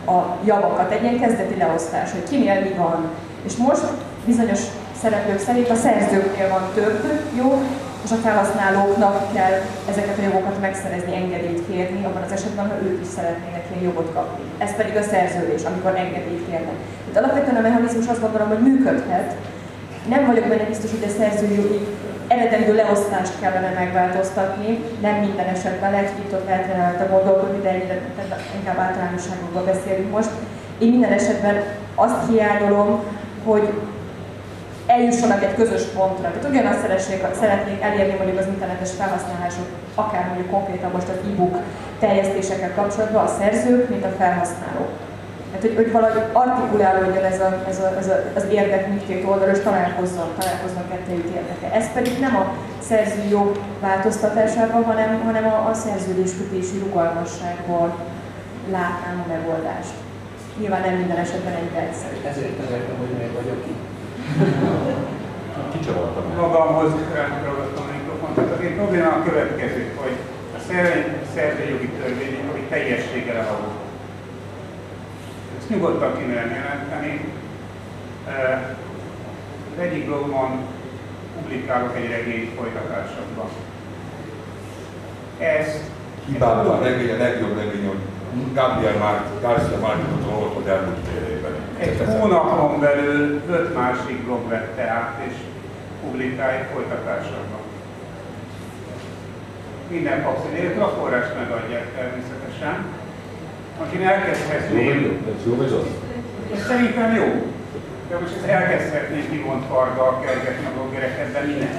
[SPEAKER 3] a javakat, egy ilyen kezdeti leosztás, hogy kinél mi van. És most bizonyos szereplők szerint a szerzőknél van több jog, és a felhasználóknak kell ezeket a jogokat megszerezni, engedélyt kérni, abban az esetben, ha ők is szeretnének ilyen jogot kapni. Ez pedig a szerződés, amikor engedélyt kérnek. Itt alapvetően a mechanizmus azt gondolom, hogy működhet. Nem vagyok benne biztos, hogy a szerzőjogi eredendő leosztást kellene megváltoztatni, nem minden esetben lehet, hogy itt ott lehet rajta gondolkodni, de tehát inkább általánosságokban beszélünk most. Én minden esetben azt hiányolom, hogy eljussanak egy közös pontra. Tehát ugyanazt szeretnék, szeretnék elérni mondjuk az internetes felhasználások, akár mondjuk konkrétan most az e-book terjesztésekkel kapcsolatban a szerzők, mint a felhasználók. Tehát, hogy, hogy valahogy artikulálódjon ez, a, ez, a, ez a, az érdek mindkét oldal, és találkozzon, találkozzon kettőjük érdeke. Ez pedig nem a szerzői jog változtatásával, hanem, hanem a, a szerződéskötési rugalmasságból látnám a megoldást. Nyilván nem minden esetben egy egyszerű.
[SPEAKER 6] Ezért nevettem, hogy még vagyok itt.
[SPEAKER 4] Kicsavartam.
[SPEAKER 2] Magamhoz ragadtam a mikrofont. Tehát az én probléma a következő, hogy a szerzőjogi törvény, ami teljességgel elavult. Ezt nyugodtan ki jelenteni. Az egyik blogban publikálok egy regény folytatásokban. Ez
[SPEAKER 1] Kiváló a regény, a legjobb regény, hogy Gabriel Márk, Garcia Márkot olvasod elmúlt fél évben.
[SPEAKER 2] egy hónapon belül öt másik blog vette át és publikálja folytatásokban. Minden papszín nélkül a forrást megadják természetesen. Akin elkezdhetném,
[SPEAKER 4] Ez jó vagy az?
[SPEAKER 2] ez szerintem jó. De most ezt elkezdhetném kivont karddal kergetni a bloggereket, de mi nem.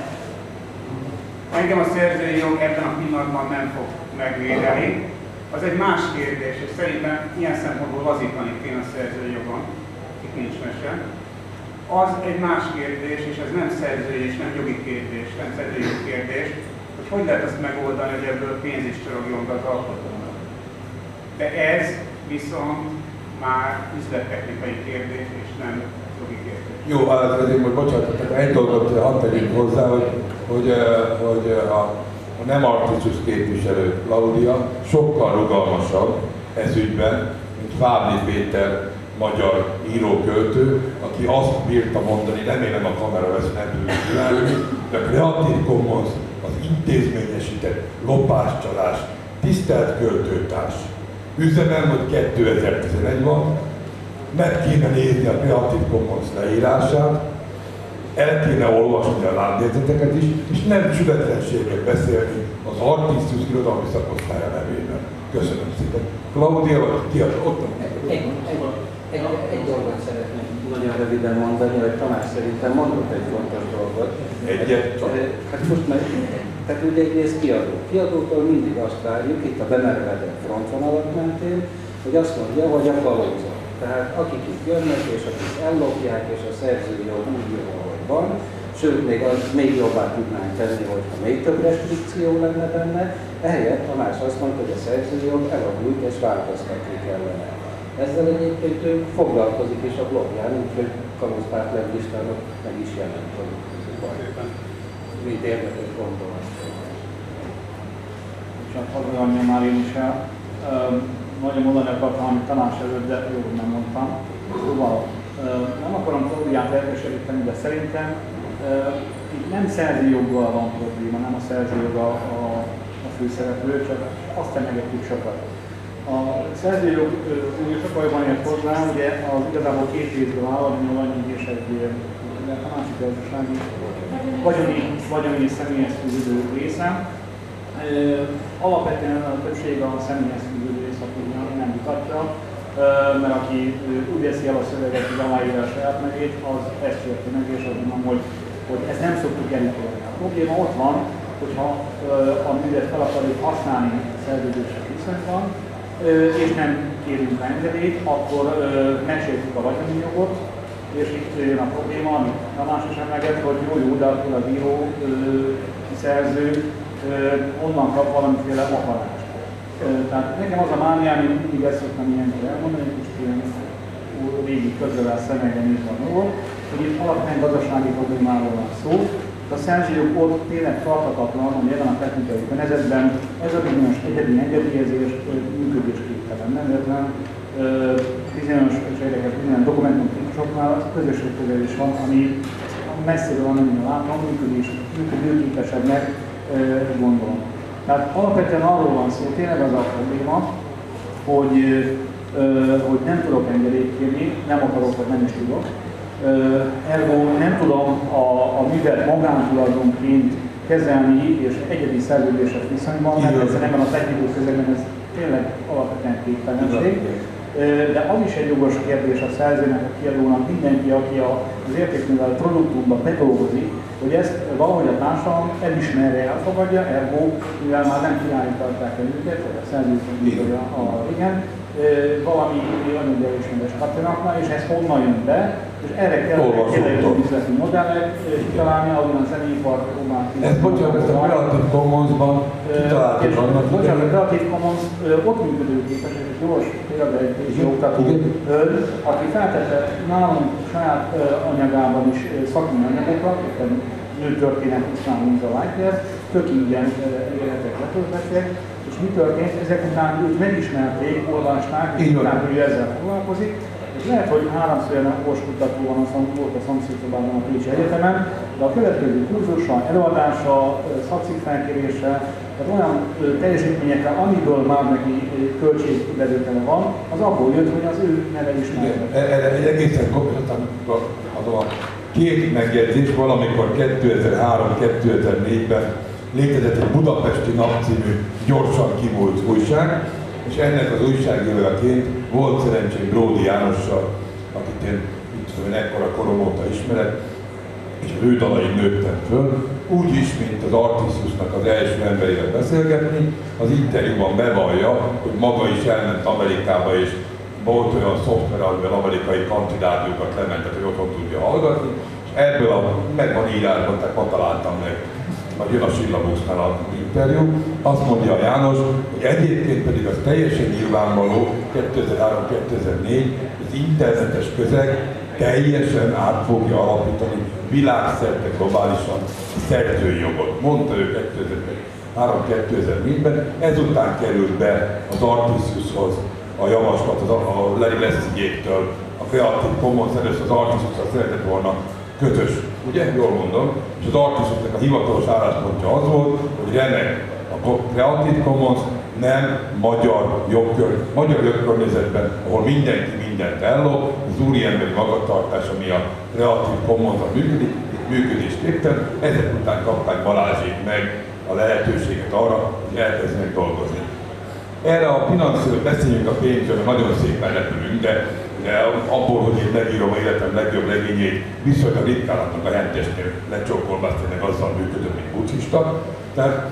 [SPEAKER 2] Engem a szerzői jog ebben a pillanatban nem fog megvédeni. Az egy más kérdés, és szerintem ilyen szempontból lazítani kéne a szerzői jogon, itt nincs mese. Az egy más kérdés, és ez nem szerzői és nem jogi kérdés, nem szerzői kérdés, hogy hogy lehet azt megoldani, hogy ebből pénz is csorogjon be az alkotónak. De ez viszont már üzlettechnikai kérdés, és nem jogi kérdés.
[SPEAKER 1] Jó, hát azért most bocsánat, egy dolgot hadd tegyünk hozzá, hogy, hogy, eh, hogy eh, a, a nem artistus képviselő Claudia sokkal rugalmasabb ez ügyben, mint Fábri Péter magyar író-költő, aki azt bírta mondani, remélem a kamera vesz, nem de a Creative Commons az intézményesített lopáscsalás, tisztelt költőtárs. Üzenem, hogy 2011 van, meg kéne nézni a Creative Commons leírását, el kéne olvasni a lábjegyzeteket is, és nem sületlenséget beszélni az artisztus irodalmi szakosztálya nevében. Köszönöm szépen. Claudia, vagy ki az ott?
[SPEAKER 6] Egy, egy, egy, egy dolgot szeretnék nagyon röviden mondani, hogy Tamás szerintem mondott egy fontos dolgot.
[SPEAKER 1] Egyet csak.
[SPEAKER 6] Eh, Hát most meg, tehát ugye egyrészt kiadó. Kiadótól mindig azt várjuk, itt a bemervedett frontvonalak mentén, hogy azt mondja, hogy a kalózok. Tehát akik itt jönnek, és akik ellopják, és a szerzői jog úgy jó, ahogy van, sőt, még, az, még jobbá tudnánk tenni, hogyha még több restrikció lenne benne, ehelyett Tamás azt mondta, hogy a szerzői jog elavult, és változtatni kellene. Ezzel egyébként ő foglalkozik is a blogján, úgyhogy Kamuszpárt leglistának meg is jelent, hogy. Mint érdekes gondolat.
[SPEAKER 5] Ragadjam már én is el. Nagyon mondani akartam, amit Tamás előtt, de jó, hogy nem mondtam. Szóval nem akarom Klaudiát elkeseríteni, de szerintem itt nem szerzői joggal van probléma, nem a szerzői jog a, a, főszereplő, csak azt emlegettük sokat. A szerzőjog úgy sokkal jobban ért hozzá, ugye az igazából két részből áll, a vagyoni és egy a másik gazdasági vagyoni, vagyoni és személyes fűződő része. Alapvetően a többség a személyes fűződő rész, nem mutatja, ö, mert aki úgy veszi el a szöveget, hogy aláírja a saját nevét, az ezt érti meg, és azt mondom, hogy, hogy ezt nem szoktuk elítélni. A probléma ott van, hogyha a művet fel akarjuk használni szerződések viszonyban, és nem kérünk engedélyt, akkor megsértjük a vagyoni jogot, és itt jön a probléma, amit Tamás is emleget, hogy jó, jó, de akkor az író, ö, szerző ö, onnan kap valamiféle akarást. Tehát nekem az a mániám, én mindig ezt szoktam ilyenkor elmondani, hogy most ilyen régi közövel szemegen is van róla, hogy itt alapvetően gazdasági problémáról van szó. A szerzőjog ott tényleg tartatatlan, hogy ebben a technikai környezetben ez a bizonyos egyedi engedélyezés működésképtelen, nem véletlen ö, bizonyos érdekes, bizonyos dokumentumtípusoknál közösségközelés van, ami messziről van, nem látom, működés, működőképesebbnek gondolom. Tehát alapvetően arról van szó, tényleg az a probléma, hogy, hogy nem tudok engedélyt kérni, nem akarok, vagy nem is tudok. Ergo nem tudom a, a művet magántulajdonként kezelni és egyedi szerződéses viszonyban, mert egyszerűen ebben a technikai közegben ez tényleg alapvetően képtelenség. De az is egy jogos kérdés a szerzőnek, a kiadónak, mindenki, aki az értékművel produktumban bedolgozik, hogy ezt valahogy a társadalom elismerje, elfogadja, ergo, mivel már nem kiállították el őket, vagy a szerzőt, vagy a, a igen, valami anyagerősmentes katonaknál, és ez honnan jön be, és erre kell egy üzleti modellek kitalálni, ahogyan a zeneipar próbál
[SPEAKER 1] Ez bocsánat, ezt a Creative Commons-ban? Kitaláltuk annak
[SPEAKER 5] Bocsánat, a Creative Commons ott működőképes, és egy gyors példaegyzési oktató aki feltette nálunk saját anyagában is szakmai anyagokat, nőtörténet, iszlám, Munza Lightyear, tök ingyen élhetek letölthetőek, és mi történt? Ezek után őt megismerték, olvasták, és utána ő ezzel foglalkozik, és lehet, hogy háromszor olyan kutató van a, volt a szomszédszobában a Pécsi Egyetemen, de a következő kurzusa, előadása, szakcik felkérése, tehát olyan teljesítményekkel, amiből már neki költségbevétele van, az abból jött, hogy az ő neve is
[SPEAKER 1] Erre egy egészen konkrétan adom a két megjegyzés, valamikor 2003-2004-ben létezett egy Budapesti Nap című gyorsan kimúlt újság, és ennek az újságírójaként volt szerencsém Bródi Jánossal, akit én itt tudom, ekkora korom óta ismerek, és az ő dalain nőttem föl, úgy is, mint az Artisiusnak az első emberével beszélgetni, az interjúban bevallja, hogy maga is elment Amerikába, és volt olyan szoftver, amivel amerikai kandidátukat lementek, hogy otthon tudja hallgatni, és ebből a, megvan írásban, tehát ma találtam meg vagy jön a Sillabuxnál az interjú, azt mondja János, hogy egyébként pedig az teljesen nyilvánvaló 2003-2004, az internetes közeg teljesen át fogja alapítani világszerte globálisan a szerzői jogot. Mondta ő 2003-2004-ben, ezután került be az Artisiushoz a javaslat az a Larry Lessig-től, a Creative Commons először az Artisiusra szeretett volna kötös, ugye? Jól mondom. És az Artisoknak a hivatalos álláspontja az volt, hogy remek a Creative Commons nem magyar jogkör, magyar jogkörnyezetben, ahol mindenki mindent ellop, az úri emberi magatartás, ami a Creative commons működik, itt működésképten, ezek után kapták Balázsék meg a lehetőséget arra, hogy elkezdenek dolgozni. Erre a finanszíról beszéljünk a pénzről, nagyon szépen repülünk, de de abból, hogy én megírom a életem legjobb legényét, viszonylag ritkán adnak a hentesnél lecsókolva, tényleg azzal működöm, mint bucista. Tehát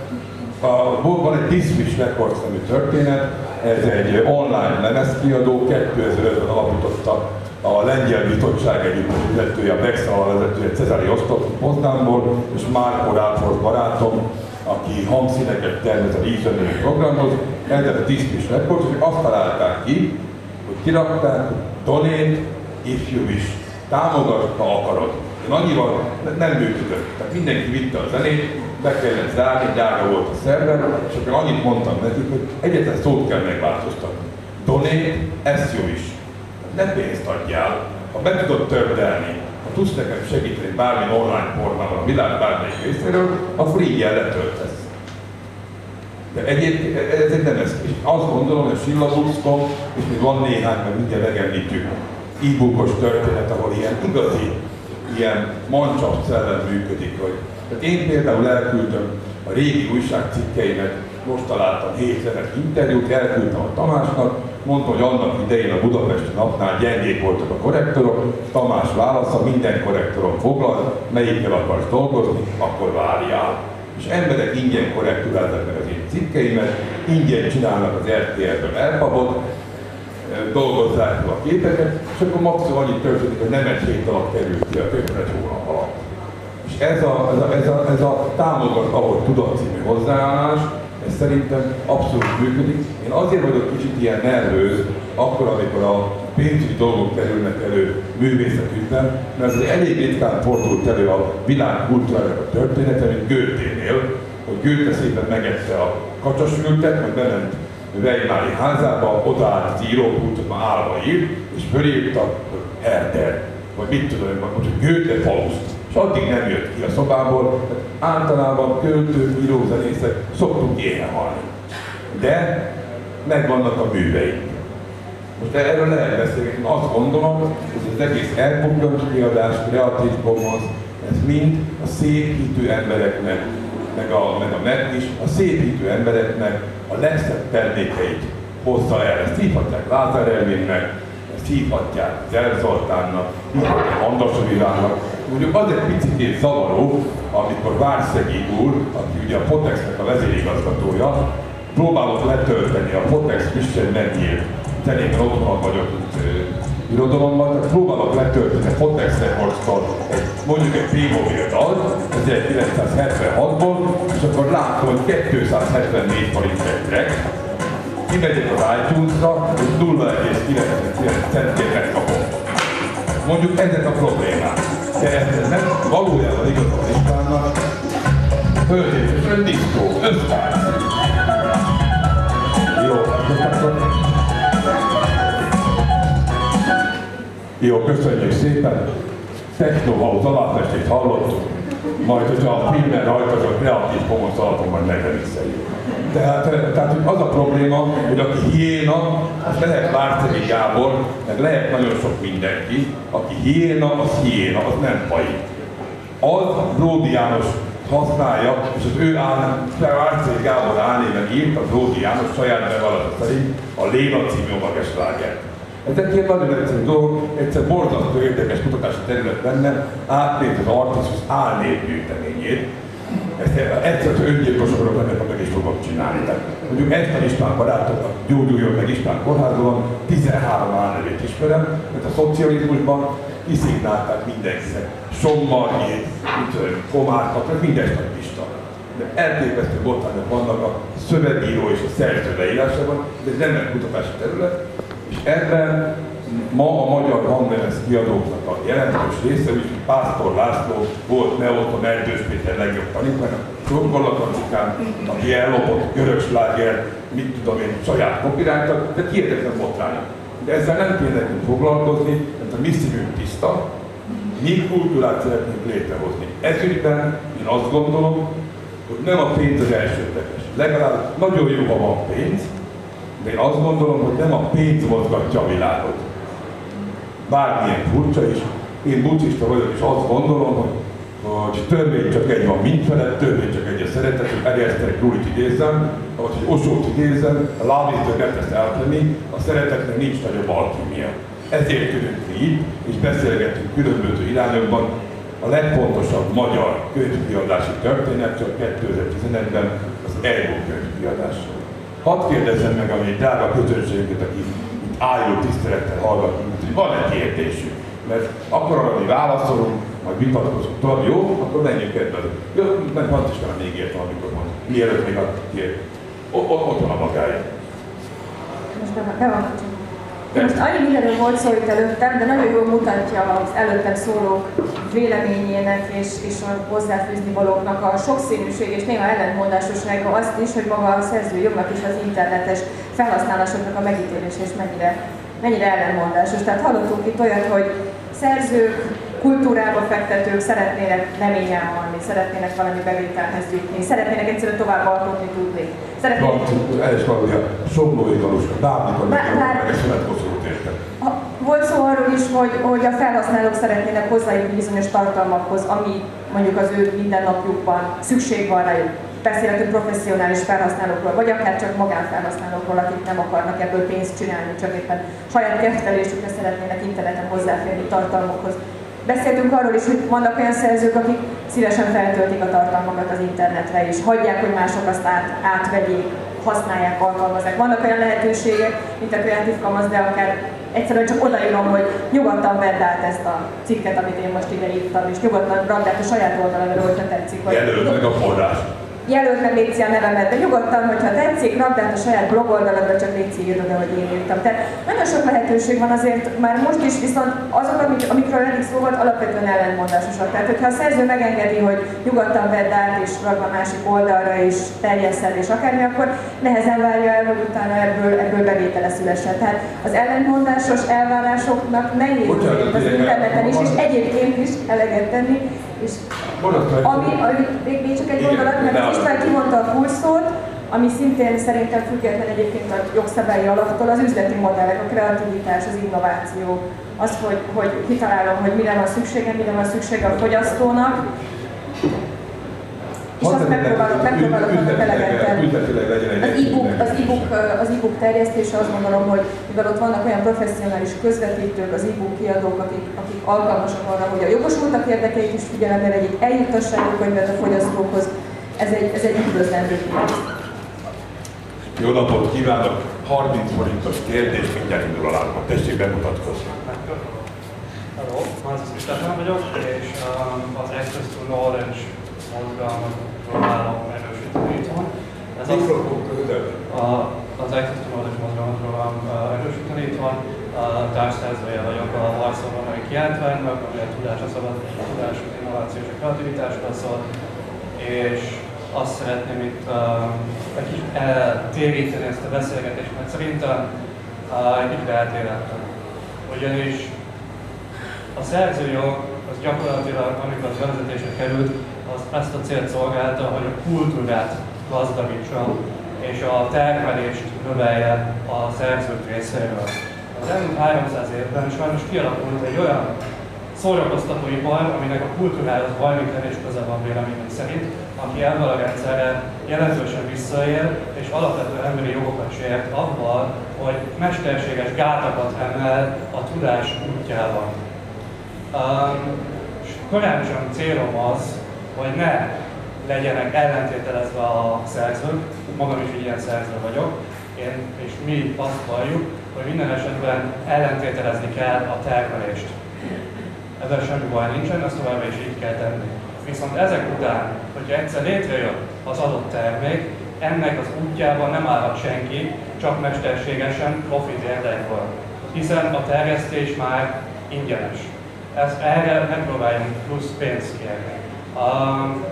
[SPEAKER 1] a, van egy Dismiss Records nevű történet, ez egy online lemezkiadó, 2005-ben alapította a lengyel bizottság egyik vezetője, a Bexal vezetője, Cezari Osztok Poznámból, és Márko Ráfors barátom, aki hangszíneket tervez a Reason programhoz, ez a Dismiss Records, és azt találták ki, hogy kirakták, donate if you wish. Támogass, ha akarod. Én annyival nem működött. Tehát mindenki vitte a zenét, be kellett zárni, gyára volt a szerver, és akkor annyit mondtam nekik, hogy egyetlen szót kell megváltoztatni. Donate as you wish. Ne pénzt adjál, ha be tudod tördelni, ha tudsz nekem segíteni bármi online formában a világ bármelyik részéről, a free-jel letöltesz. De egyébként ez nem ez. És azt gondolom, hogy Sillabuxkon, és még van néhány, mert mindjárt megemlítjük, e-bookos történet, ahol ilyen igazi, ilyen mancsap szellem működik. Hogy, tehát én például elküldtem a régi újságcikkeimet, most találtam 7 interjút, elküldtem a Tamásnak, mondta, hogy annak idején a Budapesti napnál gyengék voltak a korrektorok, Tamás válasza, minden korrektoron foglal, melyikkel akarsz dolgozni, akkor várjál. És emberek ingyen korrektúráltak meg az én cikkeimet, ingyen csinálnak az RTL-ből elpabot, dolgozzák a képeket, és akkor maximum annyit történik, hogy nem egy hét alatt került ki a könyvre egy hónap alatt. És ez a, ez a, ez a, ez a támogat, ahogy tudod című hozzáállás, ez szerintem abszolút működik. Én azért vagyok kicsit ilyen nervőz, akkor, amikor a pénzügyi dolgok kerülnek elő művészetügyben, mert ez elég ritkán fordult elő a világ kultúrájának a története, mint Goethe-nél, hogy Goethe szépen megette a kacsasültet, majd bement Weimári házába, odaállt az írópultot, már állva ír, és fölírta, hogy Herder, vagy mit tudom én, hogy Goethe faluszt. És addig nem jött ki a szobából, tehát általában költők, írók, zenészek szoktunk éhen halni. De megvannak a műveink. Most erről lehet beszélni. Azt gondolom, hogy az egész elkopjons kiadás, kreatív commons, ez mind a szépítő embereknek, meg a, meg a meg is, a szépítő embereknek a legszebb termékeit hozza el. Ezt hívhatják Lázár Elménnek, ezt hívhatják Zer Zoltánnak, hívhatják Andras Virának. Mondjuk az egy picit zavaró, amikor Várszegi úr, aki ugye a Potexnek a vezérigazgatója, próbálott letölteni a Potex Christian megnyílt tenében otthon vagyok irodalomban, tehát próbálok letölteni a Potex Records-tól mondjuk egy P-mobil dalt, 1976-ból, és akkor látom, hogy 274 forint egy track, kimegyek az iTunes-ra, és 0,99 centért megkapom. Mondjuk ezek a problémák. De ez nem valójában igaz a Istvánnak, hölgyeim és diszkó, összpár. Jó, akkor Jó, köszönjük szépen. Technohouse aláfestést hallottuk. Majd, hogyha a filmen rajta, a kreatív komosz alapon majd megremisszeljük. Tehát, tehát hogy az a probléma, hogy aki hiéna, az lehet Várcegi Gábor, meg lehet nagyon sok mindenki, aki hiéna, az hiéna, az nem fai. Az Ródi János használja, és az ő áll, Várcegi Gábor álnéven írt, az Ródi János saját bevallata szerint a Léna című magaslágert. Ezek ilyen nagyon egyszerű dolgok, egyszer borzasztó érdekes kutatási terület benne, átnéz az Artisus álnév gyűjteményét. Ezt egyszer, hogy öngyilkosokról lennek, meg is fogok csinálni. Tehát mondjuk ezt a István barátoknak gyógyuljon meg István kórházban, 13 álnevét ismerem, mert a szocializmusban kiszignálták mindenkinek. Sommarnyét, komárkat, minden statiszta. De elképesztő botrányok vannak a szövegíró és a szerző leírásában, de ez nem egy kutatási terület, ebben ma a magyar hangnemes kiadóknak a jelentős része, úgy Pásztor László volt Neoton Erdős Péter legjobb tanítvány, Sorgolatancikán, aki ellopott görög sláger, mit tudom én, saját kopirájtat, de hihetetlen botrányok. De ezzel nem kéne foglalkozni, mert a mi szívünk tiszta, mi kultúrát szeretnénk létrehozni. Ezügyben én azt gondolom, hogy nem a pénz az elsődleges. Legalább nagyon jó, ha van pénz, de én azt gondolom, hogy nem a pénz mozgatja a világot. Bármilyen furcsa is. Én buddhista vagyok, és azt gondolom, hogy, hogy törvény csak egy van mind felett, törvény csak egy a szeretet, hogy Egerszter Krulit idézem, vagy hogy Osót idézem, a lábésztől nem lesz eltenni, a szeretetnek nincs nagyobb alkímia. Ezért ülünk itt, és beszélgetünk különböző irányokban. A legfontosabb magyar könyvkiadási történet csak 2011-ben az ELBO könyvkiadásról. Hadd kérdezzem meg a mi drága közönségünket, aki itt álló tisztelettel hallgatunk, hogy van-e kérdésük? Mert akkor, arra mi válaszolunk, majd vitatkozunk tovább, jó? Akkor menjünk ebbe. Jó, mert van is már még értem, amikor van. Mielőtt még a kér. Ott van a magája.
[SPEAKER 3] Most be, be van most annyi mindenről volt szó itt előttem, de nagyon jól mutatja az előttem szólók véleményének és, és a hozzáfűzni valóknak a sokszínűség és néha ellentmondásossága azt is, hogy maga a szerző jognak is az internetes felhasználásoknak a megítélése is mennyire, mennyire ellentmondásos. Tehát hallottunk itt olyat, hogy szerzők, kultúrába fektetők szeretnének nem vanni, szeretnének valami bevételhez jutni, szeretnének egyszerűen tovább alkotni tudni. Szeretnének...
[SPEAKER 1] El is valója, Somlói Galuska, Dávidon, meg értek.
[SPEAKER 3] Volt szó arról is, hogy, hogy a felhasználók szeretnének hozzájutni bizonyos tartalmakhoz, ami mondjuk az ő mindennapjukban szükség van rájuk. Beszélhetünk professzionális felhasználókról, vagy akár csak magánfelhasználókról, akik nem akarnak ebből pénzt csinálni, csak éppen saját kedvelésükre szeretnének interneten hozzáférni tartalmakhoz. Beszéltünk arról is, hogy vannak olyan szerzők, akik szívesen feltöltik a tartalmakat az internetre, és hagyják, hogy mások azt át, átvegyék, használják, alkalmazzák. Vannak olyan lehetőségek, mint a Creative Commons, de akár egyszerűen csak odaírom, hogy nyugodtan vedd át ezt a cikket, amit én most ide írtam, és nyugodtan rakd át a saját oldaladra, hogyha tetszik.
[SPEAKER 1] Jelöld meg a forrás
[SPEAKER 3] jelölt meg légy a nevemet, de nyugodtan, hogyha tetszik, rakd át a saját blog oldaladra, csak légy írd oda, hogy én írtam. Tehát nagyon sok lehetőség van azért már most is, viszont azok, amik, amikről eddig szó volt, alapvetően ellentmondásosak. Tehát, hogyha a szerző megengedi, hogy nyugodtan vedd át és rakd a másik oldalra és terjesszel és akármi, akkor nehezen várja el, hogy utána ebből, ebből bevétele szülessen. Tehát az ellentmondásos elvárásoknak nehéz az interneten is, és egyébként is eleget tenni, és ami, még, még csak egy gondolat, mert István kimondta a pulszót, ami szintén szerintem független egyébként a jogszabályi alaptól, az üzleti modellek, a kreativitás, az innováció, az, hogy, hogy kitalálom, hogy mire van szüksége, mire van szüksége a fogyasztónak, és azt megpróbálok, megpróbálok annak eleget tenni. Az e-book, az, e-book, terjesztése azt gondolom, hogy mivel ott vannak olyan professzionális közvetítők, az e-book kiadók, akik, akik alkalmasak arra, hogy a jogosultak érdekeit is figyelembe vegyék, eljutassák a könyvet a fogyasztókhoz, ez egy, ez egy üdvözlendő.
[SPEAKER 1] Jó napot kívánok! 30 forintos kérdés, mindjárt indul a lábba. Tessék bemutatkozni.
[SPEAKER 7] Hello, Máncis Stefán vagyok, és um, az Access to Knowledge mozgalmat próbálom erősíteni itthon. Ez az, a, az Knowledge mozgalmat próbálom erősíteni itthon. Uh, társszerzője vagyok a harcolomai kiáltványnak, ami a tudás, a szabad tudás, innováció és a kreativitásról szól. És azt szeretném itt uh, egy kicsit eltéríteni ezt a beszélgetést, mert szerintem uh, egy kicsit eltéredtem. Ugyanis a szerzőjog az gyakorlatilag, amikor az vezetésre került, az ezt a célt szolgálta, hogy a kultúrát gazdagítsa és a termelést növelje a szerzők részéről. Az elmúlt 300 évben sajnos kialakult egy olyan szórakoztatóipar, aminek a kultúrához valami kevés köze van véleményem szerint, aki ebben a rendszerrel jelentősen visszaél, és alapvető emberi jogokat sért abban, hogy mesterséges gátakat emel a tudás útjában. Um, korábban célom az, hogy ne legyenek ellentételezve a szerzők, magam is ilyen szerző vagyok, én és mi azt valljuk, hogy minden esetben ellentételezni kell a termelést. Ebben semmi baj nincsen, ezt továbbra is így kell tenni. Viszont ezek után, hogyha egyszer létrejön az adott termék, ennek az útjában nem állhat senki, csak mesterségesen profit érdekből. Hiszen a terjesztés már ingyenes. Ezt erre megpróbáljunk plusz pénzt kérni. A,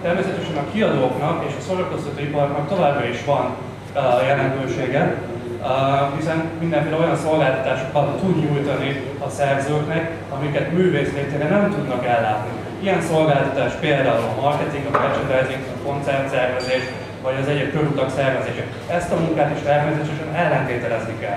[SPEAKER 7] természetesen a kiadóknak és a szórakoztatóiparnak továbbra is van uh, jelentősége, Uh, hiszen mindenféle olyan szolgáltatásokat tud nyújtani a szerzőknek, amiket művész nem tudnak ellátni. Ilyen szolgáltatás például a marketing, a merchandising, a koncertszervezés, vagy az egyéb körutak szervezése. Ezt a munkát is természetesen ellentételezni kell.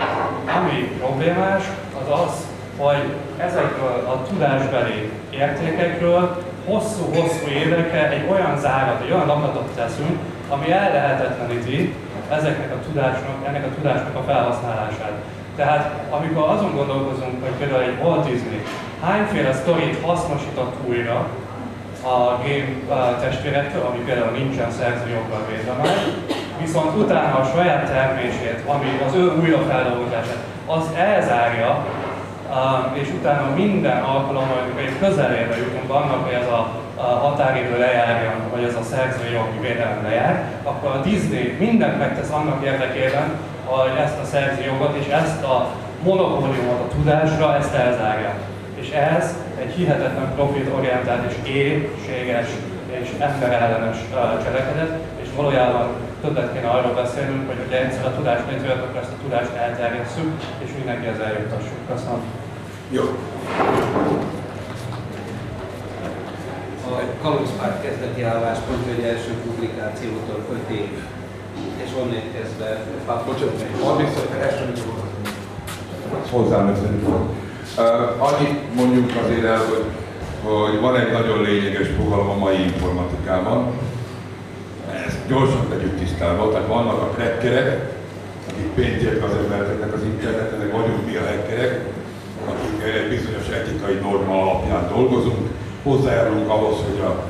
[SPEAKER 7] Ami problémás, az az, hogy ezekről a tudásbeli értékekről hosszú-hosszú évekre egy olyan zárat, egy olyan lakatot teszünk, ami ellehetetleníti ezeknek a tudásnak, ennek a tudásnak a felhasználását. Tehát amikor azon gondolkozunk, hogy például egy Walt Disney hányféle sztorit hasznosított újra a game testvérektől, ami például nincsen szerzőjoggal védve meg, viszont utána a saját termését, ami az ő újrafeldolgozását, az elzárja, és utána minden alkalommal, amikor egy közelébe jutunk annak, hogy ez a határidő lejárjon, vagy ez a szerzői jogi védelem lejár, akkor a Disney mindent megtesz annak érdekében, hogy ezt a szerzői jogot és ezt a monopóliumot a tudásra, ezt elzárja. És ez egy hihetetlen profitorientált és éjséges és emberellenes cselekedet, és valójában többet kéne arról beszélnünk, hogy ugye egyszer a tudást létrejött, akkor ezt a tudást elterjesszük, és mindenkihez eljuttassuk. Köszönöm.
[SPEAKER 1] Jó.
[SPEAKER 6] a Kaluszpárt kezdeti álláspontja, hogy első publikációtól 5 év, és onnét kezdve
[SPEAKER 1] Bocsánat, van vissza, első hozzám uh, Annyit mondjuk azért el, hogy, hogy van egy nagyon lényeges fogalom a mai informatikában, gyorsan tegyük tisztába, tehát vannak a krekkerek, akik pénzért az embereknek az interneten, vagyunk mi a hackerek, akik bizonyos etikai norma alapján dolgozunk, hozzájárulunk ahhoz, hogy a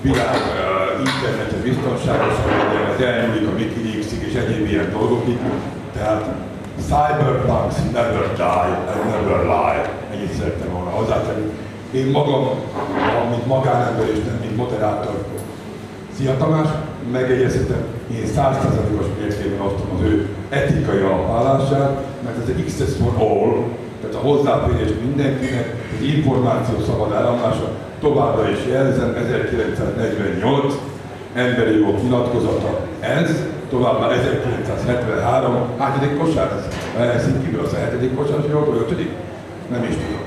[SPEAKER 1] világ uh, internete biztonságosan legyen, ez elnyúlik a Wikileaksig és egyéb ilyen dolgokig. Tehát cyberpunks never die and never lie. Ennyit szerettem volna hozzátenni. Én magam, mint magánember és nem mint moderátor, Szia Tamás, megjegyezhetem, én százszerzalékos mértékben osztom az ő etikai alapállását, mert ez egy access for all, tehát a hozzáférés mindenkinek, az információ szabad áramlása, továbbra is jelzem, 1948 emberi jogok nyilatkozata ez, továbbá 1973, hányadik kosár ez? Elszín kívül az a hetedik kosár, vagy ötödik? Nem is tudom.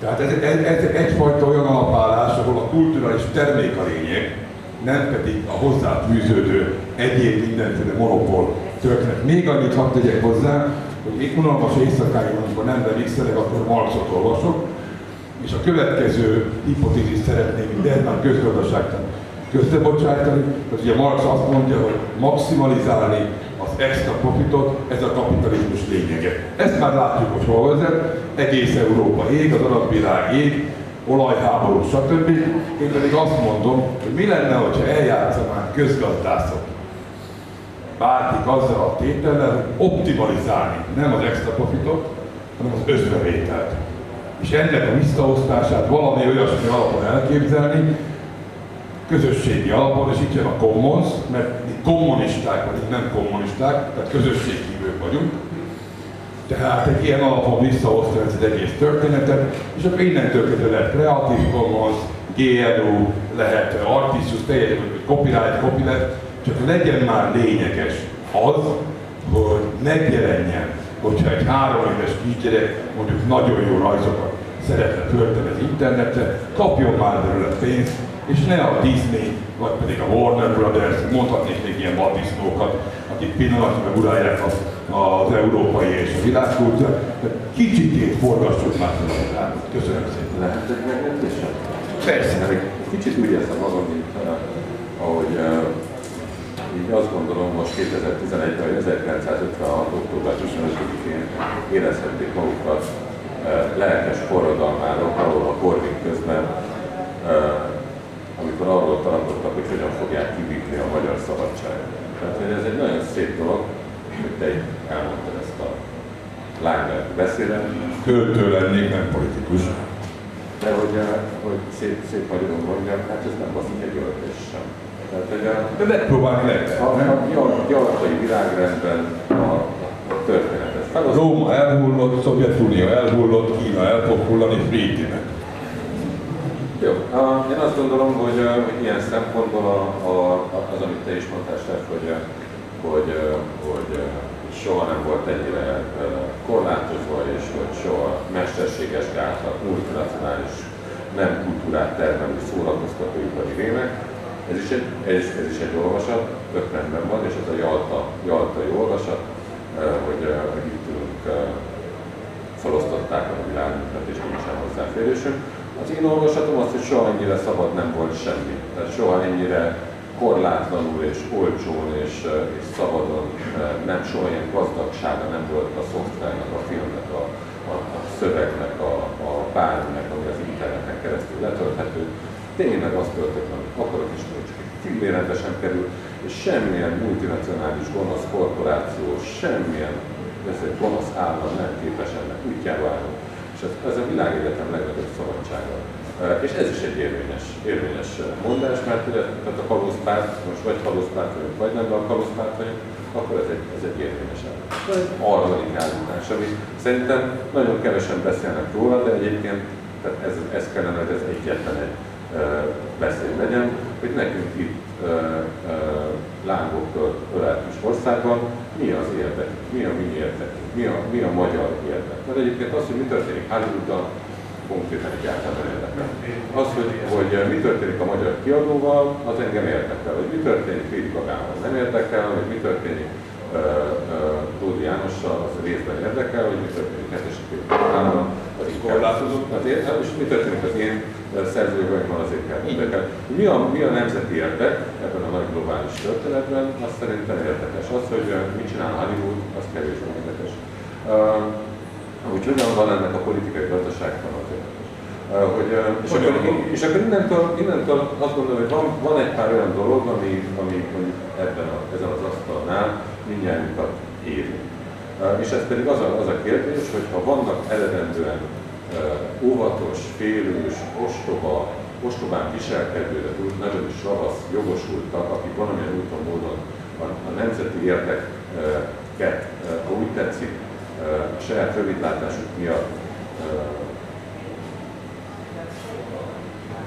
[SPEAKER 1] Tehát ez, ez, ez egyfajta olyan alapállás, ahol a kulturális termék a lényeg, nem pedig a hozzáfűződő egyéb mindenféle monopól történet. Még annyit hadd tegyek hozzá, hogy még unalmas éjszakáig, amikor nem bemixelek, akkor Marxot olvasok, és a következő hipotézis szeretném Bergman közgazdaságtan köztebocsájtani, hogy ugye Marx azt mondja, hogy maximalizálni az extra profitot, ez a kapitalizmus lényege. Ezt már látjuk, hogy hol vezet, egész Európa ég, az arab világ ég, olajháború, stb. Én pedig azt mondom, hogy mi lenne, ha eljátszanánk közgazdászok bárkik azzal a tétellel, hogy optimalizálni nem az extra profitot, hanem az összbevételt. És ennek a visszaosztását valami olyasmi alapon elképzelni, közösségi alapon, és itt jön a commons, mert mi kommunisták vagyunk, nem kommunisták, tehát közösséghívők vagyunk. Tehát egy ilyen alapon visszaosztani az egész történetet, és akkor innentől kezdve lehet Creative Commons, GNU, lehet Artistus, teljesen, hogy copyright, copyright, csak legyen már lényeges az, hogy megjelenjen, hogyha egy három éves kisgyerek mondjuk nagyon jó rajzokat szeretne az internetre, kapjon már belőle pénzt, és ne a Disney, vagy pedig a Warner Brothers, mondhatnék még ilyen vaddisznókat, akik pillanatnyilag urálják az, az európai és a világkultúrát. Kicsit forgassuk már a világot. Köszönöm szépen.
[SPEAKER 4] Lehet egy megjegyzésem?
[SPEAKER 1] Persze.
[SPEAKER 4] Kicsit úgy érzem magam, mint uh, ahogy uh, így azt gondolom, most 2011-ben, vagy 1956. október 25-én érezhették magukat uh, lelkes forradalmárok, ahol a Corvin közben amikor arról tartottak, hogy hogyan fogják kivívni a magyar szabadságot. Tehát hogy ez egy nagyon szép dolog, hogy te elmondtad ezt a Lágner beszélet.
[SPEAKER 1] Költő lennék, nem politikus.
[SPEAKER 4] De hogy, eh, hogy szép, szép magyarul mondjam, hát ez nem baszik egy öltés sem. Tehát, hogy a,
[SPEAKER 1] De megpróbálni lehet.
[SPEAKER 4] a, a gyartai világrendben a, a történet. Ez
[SPEAKER 1] Róma elhullott, Szovjetunió elhullott, Kína el fog hullani, Frétinek.
[SPEAKER 4] Jó, én azt gondolom, hogy, hogy ilyen szempontból a, a, az, amit te is mondtál, Steph, hogy, hogy, hogy soha nem volt ennyire korlátozva, és hogy soha mesterséges gátat, multinacionális, nem kultúrát termelő szórakoztatóipari rémek. Ez is, egy, ez, ez is egy olvasat, tök van, és ez a Jalta, Jaltai olvasat, hogy, itt tudunk felosztották a világunkat, és nincsen hozzáférésünk. Az én olvasatom az, hogy soha ennyire szabad nem volt semmi. Tehát soha ennyire korlátlanul és olcsón és, és szabadon nem soha ilyen gazdagsága nem volt a szoftvernek, a filmnek, a, a, a szövegnek, a, a bárminek, ami az interneten keresztül letölthető. Tényleg azt töltök, amit akarok, és csak fillérendesen kerül, és semmilyen multinacionális gonosz korporáció, semmilyen ez egy gonosz állam nem képes ennek útjába állni és ez, ez a világegyetem legnagyobb szabadsága. És ez is egy érvényes, érvényes mondás, mert ugye, tehát a kalózpárt, most vagy kalózpárt vagyunk, vagy nem, de a kalózpárt vagyunk, akkor ez egy, ez egy érvényes harmadik állítás, ami szerintem nagyon kevesen beszélnek róla, de egyébként tehát ez, ez kellene, hogy ez egyetlen egy beszéd legyen, hogy nekünk itt uh, lángoktól ölelt kis országban mi az érdek, mi a mi érdek, mi a, mi a magyar érdek. Mert egyébként az, hogy mi történik Hollywoodban, konkrétan egyáltalán érdekel. Az, hogy, hogy mi történik a magyar kiadóval, az engem érdekel. Hogy mi történik Fédi Gagával, nem érdekel, hogy mi történik Tódi Jánossal, az részben érdekel, hogy mi történik Hetesi Péter az így korlátozott, hát és mi történik az én szerzőjogaimmal azért kell érdekel. Mi a, mi a nemzeti érdek ebben a nagy globális történetben, az szerintem érdekes. Az, hogy mit csinál Hollywood, az kevésbé érdekes. Hogy hogyan van ennek a politikai gazdaságban az érdekes. Uh, hogy, és, akkor, és akkor innentől, innentől azt gondolom, hogy van, van egy pár olyan dolog, ami, ami mondjuk ebben a, ezen az asztalnál mindjárt érint. És ez pedig az a, az a kérdés, hogy ha vannak eredendően óvatos, félős, ostoba, ostobán viselkedő, de nagyon is ravasz jogosultak, akik valamilyen úton módon a, a nemzeti érdeket, ha úgy tetszik, a saját rövidlátásuk miatt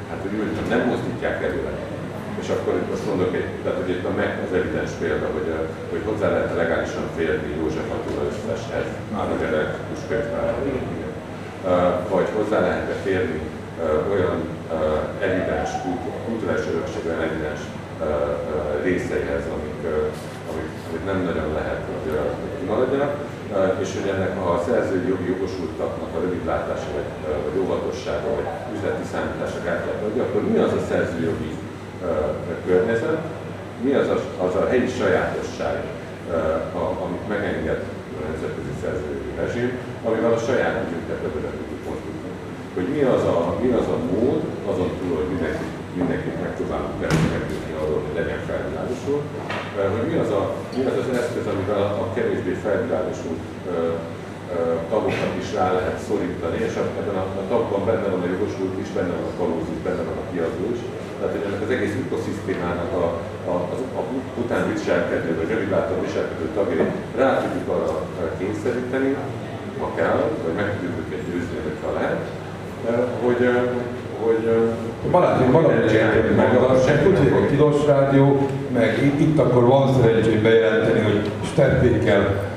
[SPEAKER 4] hát hogy mondjam, nem mozdítják előre. És akkor itt most mondok egy, tehát hogy itt a meg az evidens példa, hogy, hogy hozzá lehet legálisan férni József Attila összeshez, már a elektrikus könyvtár vagy hozzá lehet férni olyan evidens, kulturális örökség olyan evidens részeihez, amik, amik, amik nem nagyon lehet, hogy kimaradjanak, és hogy ennek a szerzői jogi jogosultaknak a rövidlátása, vagy, vagy óvatossága, vagy üzleti számítása kártyát adja, akkor mi az a szerzői jogi környezet, mi az a, az a helyi sajátosság, amit megenged a nemzetközi szerzői rezsim, amivel a saját ügyünket övödet tudjuk mozdítani. Hogy mi az, a, mi az a mód, azon túl, hogy mindenki mindenkit megpróbálunk meggyőzni arról, hogy legyen felvilágosult, hogy mi az, a, mi az az eszköz, amivel a kevésbé felvilágosult tagokat is rá lehet szorítani, és ebben a, a tagban benne van a jogosult is, benne van a kalózus, benne van a kiadó is. Tehát, hogy ennek az egész ökoszisztémának a, a, a, a után viselkedő, vagy rövidláton viselkedő tagjai rá tudjuk arra kényszeríteni, ha kell, vagy meg tudjuk őket győzni, hogyha lehet, hogy, hogy
[SPEAKER 1] Balázs, én valamit érteni mondasz, tudjuk, hogy Tilos Rádió, meg itt, akkor van szerencsém bejelenteni, hogy Steppékkel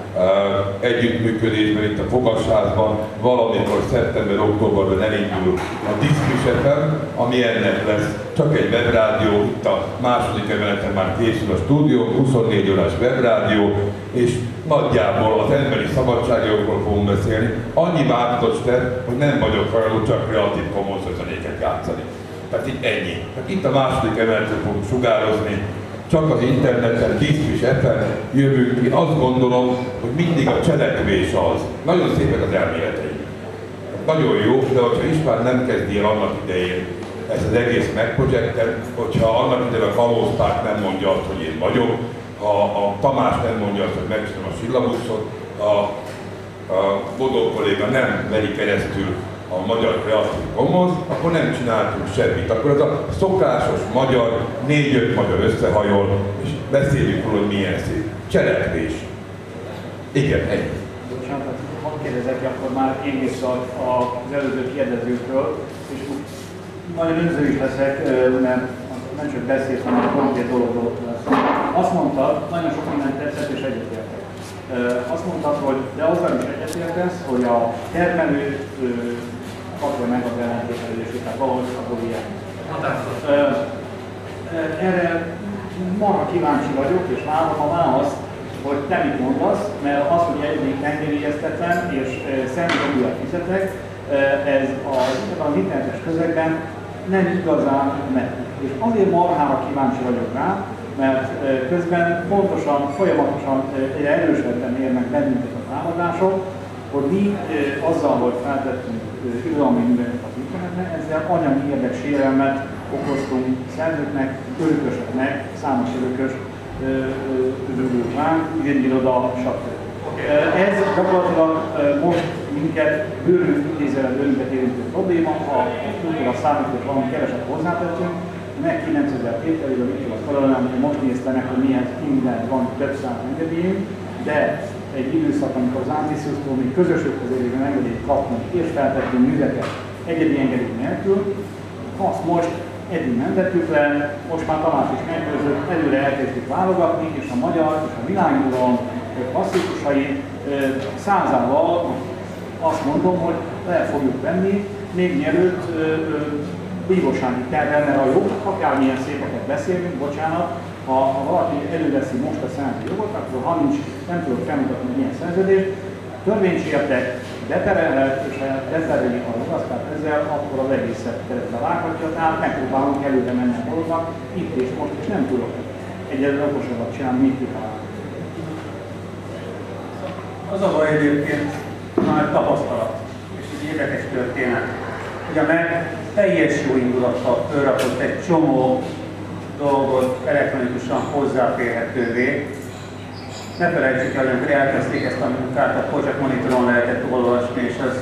[SPEAKER 1] együttműködésben itt a Fogasházban valamikor szeptember-októberben elindul a Diszküsetem, ami ennek lesz csak egy webrádió, itt a második emeleten már készül a stúdió, 24 órás webrádió, és nagyjából az emberi szabadságjogokról fogunk beszélni. Annyi változást tett, hogy nem vagyok hajlandó csak kreatív commons játszani. Tehát itt ennyi. Tehát itt a második emeleten fogunk sugározni, csak az interneten, kis epen jövünk ki. Azt gondolom, hogy mindig a cselekvés az. Nagyon szépek az elméletei. Nagyon jó, de hogyha István nem kezdi el annak idején ezt az egész megprojektet, hogyha annak idején a kalózpárt nem mondja azt, hogy én vagyok, ha a Tamás nem mondja azt, hogy megcsinálom a sillabuszot, a, a Bodó kolléga nem veri keresztül a magyar Creative Commons, akkor nem csináltunk semmit. Akkor ez a szokásos magyar, négy-öt magyar összehajol, és beszéljük róla, hogy milyen szép. Cselekvés. Igen, egy.
[SPEAKER 5] Bocsánat, hadd kérdezek akkor már én vissza az előző kérdezőkről, és nagyon önző is leszek, mert nem csak beszélsz, hanem konkrét dologról lesz. Azt mondtad, nagyon sok mindent tetszett és egyetértek. Azt mondtad, hogy de azzal is egyetértesz, hogy a termelő kapja meg az ellentételezését, tehát valahogy abból ilyen. Erre marha kíváncsi vagyok, és várom a választ, hogy te mit mondasz, mert az, hogy eddig engedélyeztetem és személyes fizetek, ez az, az internetes közegben nem igazán megy. És azért marhára kíváncsi vagyok rá, mert közben pontosan, folyamatosan erősebben érnek bennünket a támadások, hogy mi azzal, hogy feltettünk irodalmi műveket az interneten, ezzel anyagi érdeksérelmet okoztunk szerzőknek, örököseknek, számos örökös örülők ránk, ügyenyiroda, stb. Ez gyakorlatilag most minket bőrünk idézően bőrünket érintő probléma, ha kultúra számítás valami keveset hozzátettünk, meg 9000 tételével, mit a hogy most nézte meg, hogy milyen minden van több szám engedélyünk, de egy időszak, amikor az Antiszusztól még közösökhez érében engedélyt kaptunk, és feltettünk műveket egyedi engedély nélkül, azt most eddig nem tettük le, most már Tamás is meggyőzött, előre elkezdtük válogatni, és a magyar és a világmúlon klasszikusai százával azt mondom, hogy le fogjuk venni, még mielőtt bírósági tervvel, mert a jó, akármilyen szépeket beszélünk, bocsánat, ha, ha valaki előveszi most a szerző jogot, akkor ha nincs, nem tudok felmutatni milyen szerződést, törvénysértek, beterelhet, és ha betereli a ragasztát ezzel, akkor az egészet keresztbe vághatja, tehát megpróbálunk előre menni a itt és most, és nem tudok egyedül okosabbat csinálni, mit kitalálni.
[SPEAKER 2] Az a baj egyébként már tapasztalat, és egy érdekes történet, a meg teljes jó indulattal fölrakott egy csomó dolgot elektronikusan hozzáférhetővé. Ne felejtsük el, amikor elkezdték ezt a munkát, akkor csak monitoron lehetett olvasni, és az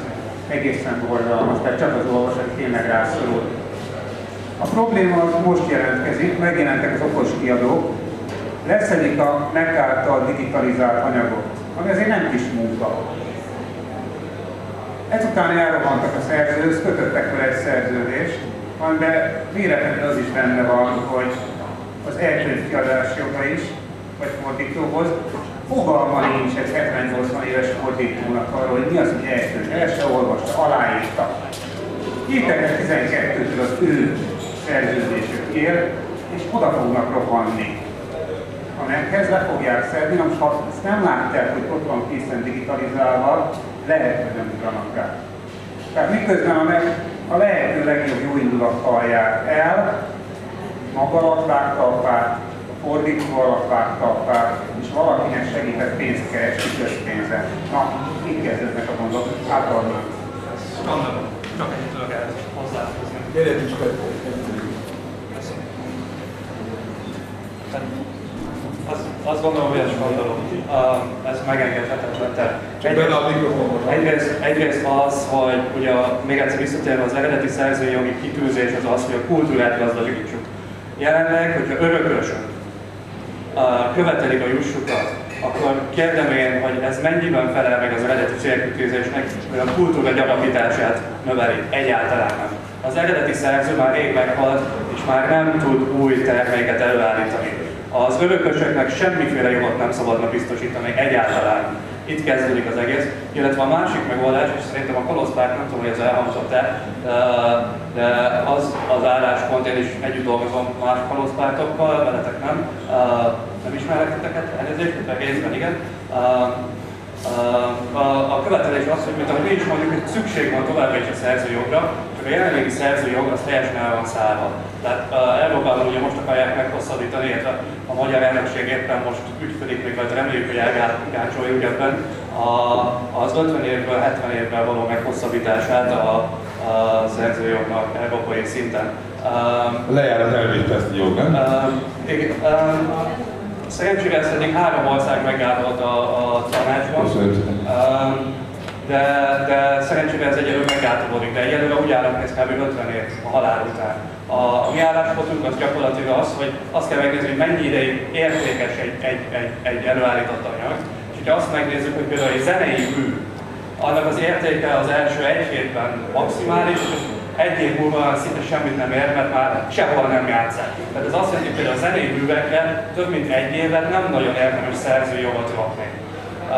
[SPEAKER 2] egészen borzalmas, tehát csak az olvasat tényleg rászorult. A probléma az most jelentkezik, megjelentek az okos kiadók, leszedik a meg által digitalizált anyagot, ami azért nem kis munka. Ezután elrohantak a szerzőhöz, kötöttek vele egy szerződést, amiben véletlenül az is benne van, hogy az elkönyv kiadás joga is, vagy fordítóhoz, fogalma nincs egy 70-80 éves fordítónak arról, hogy mi az, hogy elkönyv. El se olvasta, aláírta. 2012-től az ő szerződésük ér, és oda fognak rohanni. Ha nem kezd, le fogják szedni, most ha ezt nem látják, hogy ott van készen digitalizálva, lehet, hogy nem ugranak rá. Tehát miközben a, meg, a lehető legjobb jó indulattal jár el, maga alatt vágta a párt, a fordító alatt vágta a párt, és valakinek segített pénzt keresni közpénzen. Na, így kezdődnek a gondok, átadnám.
[SPEAKER 7] Gondolom, csak ennyit tudok ehhez hozzáfűzni.
[SPEAKER 1] Gyere is,
[SPEAKER 7] Tehát azt, azt gondolom, hogy ez gondolom. Uh, ez megengedhetetlen. Tehát
[SPEAKER 1] mikrofonba.
[SPEAKER 7] Egyrészt, egyrészt az, hogy ugye még egyszer visszatérve az eredeti szerzői jogi kitűzés az az, hogy a kultúrát gazdagítsuk. Jelenleg, hogyha örökösök követelik a jussukat, akkor kérdem én, hogy ez mennyiben felel meg az eredeti célkütőzésnek, hogy a kultúra gyarapítását növeli. Egyáltalán nem. Az eredeti szerző már rég meghalt, és már nem tud új terméket előállítani. Az örökösöknek semmiféle jogot nem szabadna biztosítani egyáltalán. Itt kezdődik az egész. Illetve a másik megoldás, és szerintem a koloszpárt nem tudom, hogy ez elhangzott-e, de az az álláspont, én is együtt dolgozom más koloszpártokkal, veletek nem, nem ismerek titeket, elnézést, de részben igen. A, a követelés az, hogy mint ahogy mi is mondjuk, hogy szükség van továbbra is a szerzőjogra, csak a jelenlegi szerzőjog az teljesen el van szállva. Tehát Európában ugye most akarják meghosszabbítani, illetve a magyar elnökség éppen most ügyködik még, vagy reméljük, hogy elgácsoljuk ebben a, az 50 évből 70 évvel való meghosszabbítását a, a szerzőjognak európai szinten.
[SPEAKER 1] Um, Lejár az elvégteszti jog, nem? Um,
[SPEAKER 7] igen, um, Szerencsére ezt eddig három ország megállott a, a tanácsban. Um, de, de szerencsére ez egyelőre megállapodott, de egyelőre úgy állnak ez kb. 50 év a halál után. A, a mi álláspontunk az gyakorlatilag az, hogy azt kell megnézni, hogy mennyi értékes egy, egy, egy, egy előállított anyag. És hogyha azt megnézzük, hogy például egy zenei mű, annak az értéke az első egy hétben maximális, és egy év múlva szinte semmit nem ér, mert már sehol nem játszák. Tehát ez azt jelenti, hogy például a zenei művekre több mint egy évet nem nagyon érdemes szerzői jogot rakni. Uh,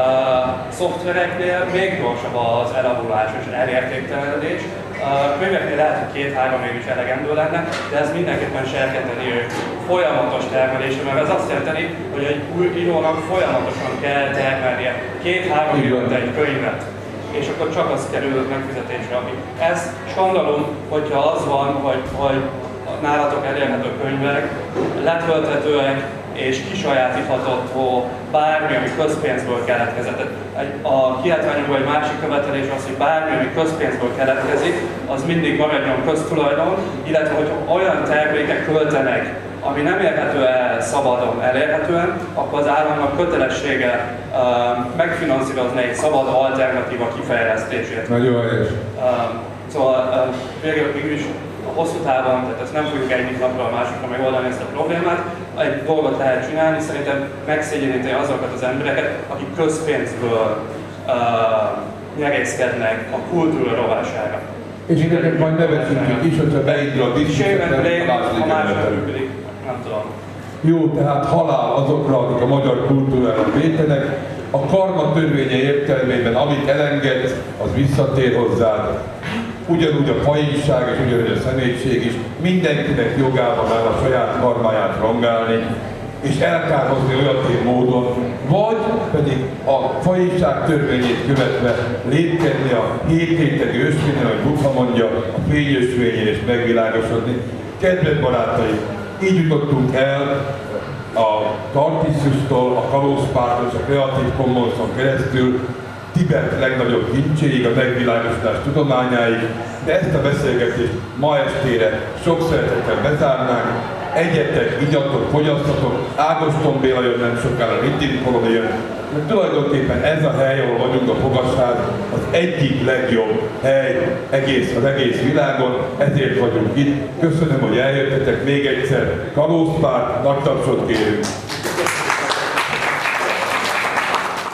[SPEAKER 7] szoftvereknél még gyorsabb az elavulás és elértéktelenedés. Uh, könyveknél lehet, hogy két-három év is elegendő lenne, de ez mindenképpen serkenteni ők folyamatos termelésre, mert ez azt jelenti, hogy egy új írónak folyamatosan kell termelnie két-három évente egy könyvet és akkor csak az kerül megfizetésre. Ami. Ez skandalum, hogyha az van, hogy, hogy nálatok elérhető könyvek, letölthetőek és kisajátítható bármi, ami közpénzből keletkezett. A kiáltványokban egy másik követelés az, hogy bármi, ami közpénzből keletkezik, az mindig maradjon köztulajdon, illetve hogyha olyan termékek költenek ami nem érhető el szabadon elérhetően, akkor az államnak kötelessége uh, megfinanszírozni egy szabad alternatíva kifejlesztését.
[SPEAKER 1] Nagyon helyes.
[SPEAKER 7] Uh, szóval uh, végül is hosszú távon, tehát ezt nem fogjuk egyik napról a másikra megoldani ezt a problémát, egy dolgot lehet csinálni, szerintem megszégyeníteni azokat az embereket, akik közpénzből uh, nyerészkednek a kultúra rovására.
[SPEAKER 1] És ezeket majd nevezhetjük is, hogyha beindul a
[SPEAKER 7] Shame and blame, ha más nem
[SPEAKER 1] diskuszió.
[SPEAKER 7] működik, nem tudom.
[SPEAKER 1] Jó, tehát halál azokra, akik a magyar kultúrára vétenek. A karma törvénye értelmében, amit elengedsz, az visszatér hozzád. Ugyanúgy a fajinság és ugyanúgy a személyiség is mindenkinek jogában áll a saját karmáját rongálni, és elkárhozni olyan módon, vagy pedig a fajinság törvényét követve lépkedni a hét hétegi ösvényen, ahogy Buddha mondja, a fényösvényen és megvilágosodni. Kedves barátaim, így jutottunk el a Tartisiustól, a Kalózpártól és a Creative Commons-on keresztül Tibet legnagyobb kincséig, a megvilágosodás tudományáig, de ezt a beszélgetést ma estére sok szeretettel bezárnánk. Egyetek, igyatok, fogyasztatok, Ágoston Béla jön nem sokára, Rittin Kolona jön. Tulajdonképpen ez a hely, ahol vagyunk a fogasház, az egyik legjobb hely egész, az egész világon, ezért vagyunk itt. Köszönöm, hogy eljöttetek még egyszer. Kalózpárt, nagy tapsot kérünk!